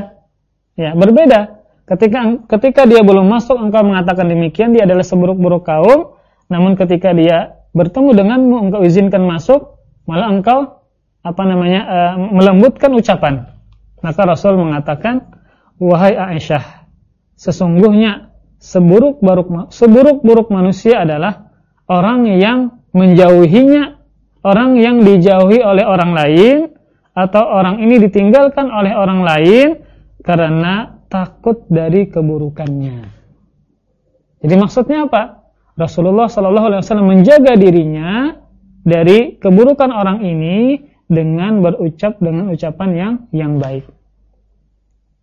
Ya, berbeda. Ketika ketika dia belum masuk engkau mengatakan demikian dia adalah seburuk-buruk kaum, namun ketika dia bertemu denganmu engkau izinkan masuk, malah engkau apa namanya uh, melembutkan ucapan. Maka Rasul mengatakan, "Wahai Aisyah, sesungguhnya seburuk-buruk seburuk-buruk manusia adalah orang yang menjauhinya, orang yang dijauhi oleh orang lain atau orang ini ditinggalkan oleh orang lain karena takut dari keburukannya. Jadi maksudnya apa? Rasulullah Shallallahu Alaihi Wasallam menjaga dirinya dari keburukan orang ini dengan berucap dengan ucapan yang yang baik.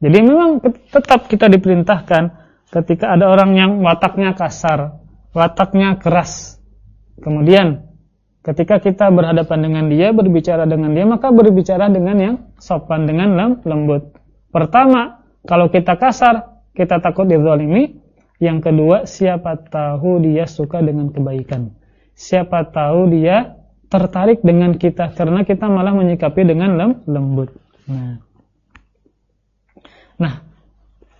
Jadi memang tetap kita diperintahkan ketika ada orang yang wataknya kasar, wataknya keras. Kemudian ketika kita berhadapan dengan dia, berbicara dengan dia, maka berbicara dengan yang sopan, dengan lembut. Pertama, kalau kita kasar, kita takut dizalimi. Yang kedua, siapa tahu dia suka dengan kebaikan. Siapa tahu dia tertarik dengan kita karena kita malah menyikapi dengan lem, lembut. Nah, nah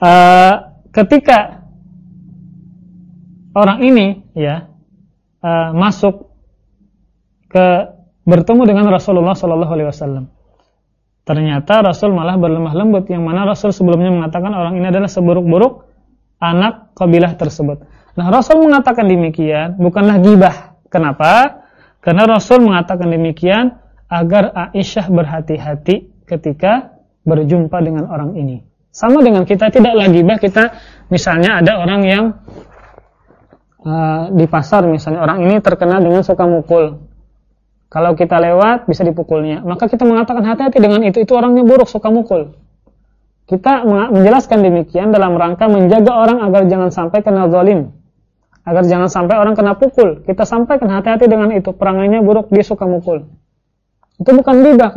uh, ketika orang ini ya uh, masuk ke bertemu dengan Rasulullah Shallallahu Alaihi Wasallam, Ternyata Rasul malah berlemah lembut yang mana Rasul sebelumnya mengatakan orang ini adalah seburuk-buruk anak kabilah tersebut. Nah, Rasul mengatakan demikian bukanlah gibah. Kenapa? Karena Rasul mengatakan demikian agar Aisyah berhati-hati ketika berjumpa dengan orang ini. Sama dengan kita tidak lagi bah kita misalnya ada orang yang uh, di pasar misalnya orang ini terkenal dengan suka mukul kalau kita lewat bisa dipukulnya. Maka kita mengatakan hati-hati dengan itu. Itu orangnya buruk, suka mukul. Kita menjelaskan demikian dalam rangka menjaga orang agar jangan sampai kena zalim. Agar jangan sampai orang kena pukul. Kita sampaikan hati-hati dengan itu. Perangainya buruk, dia suka mukul. Itu bukan libah.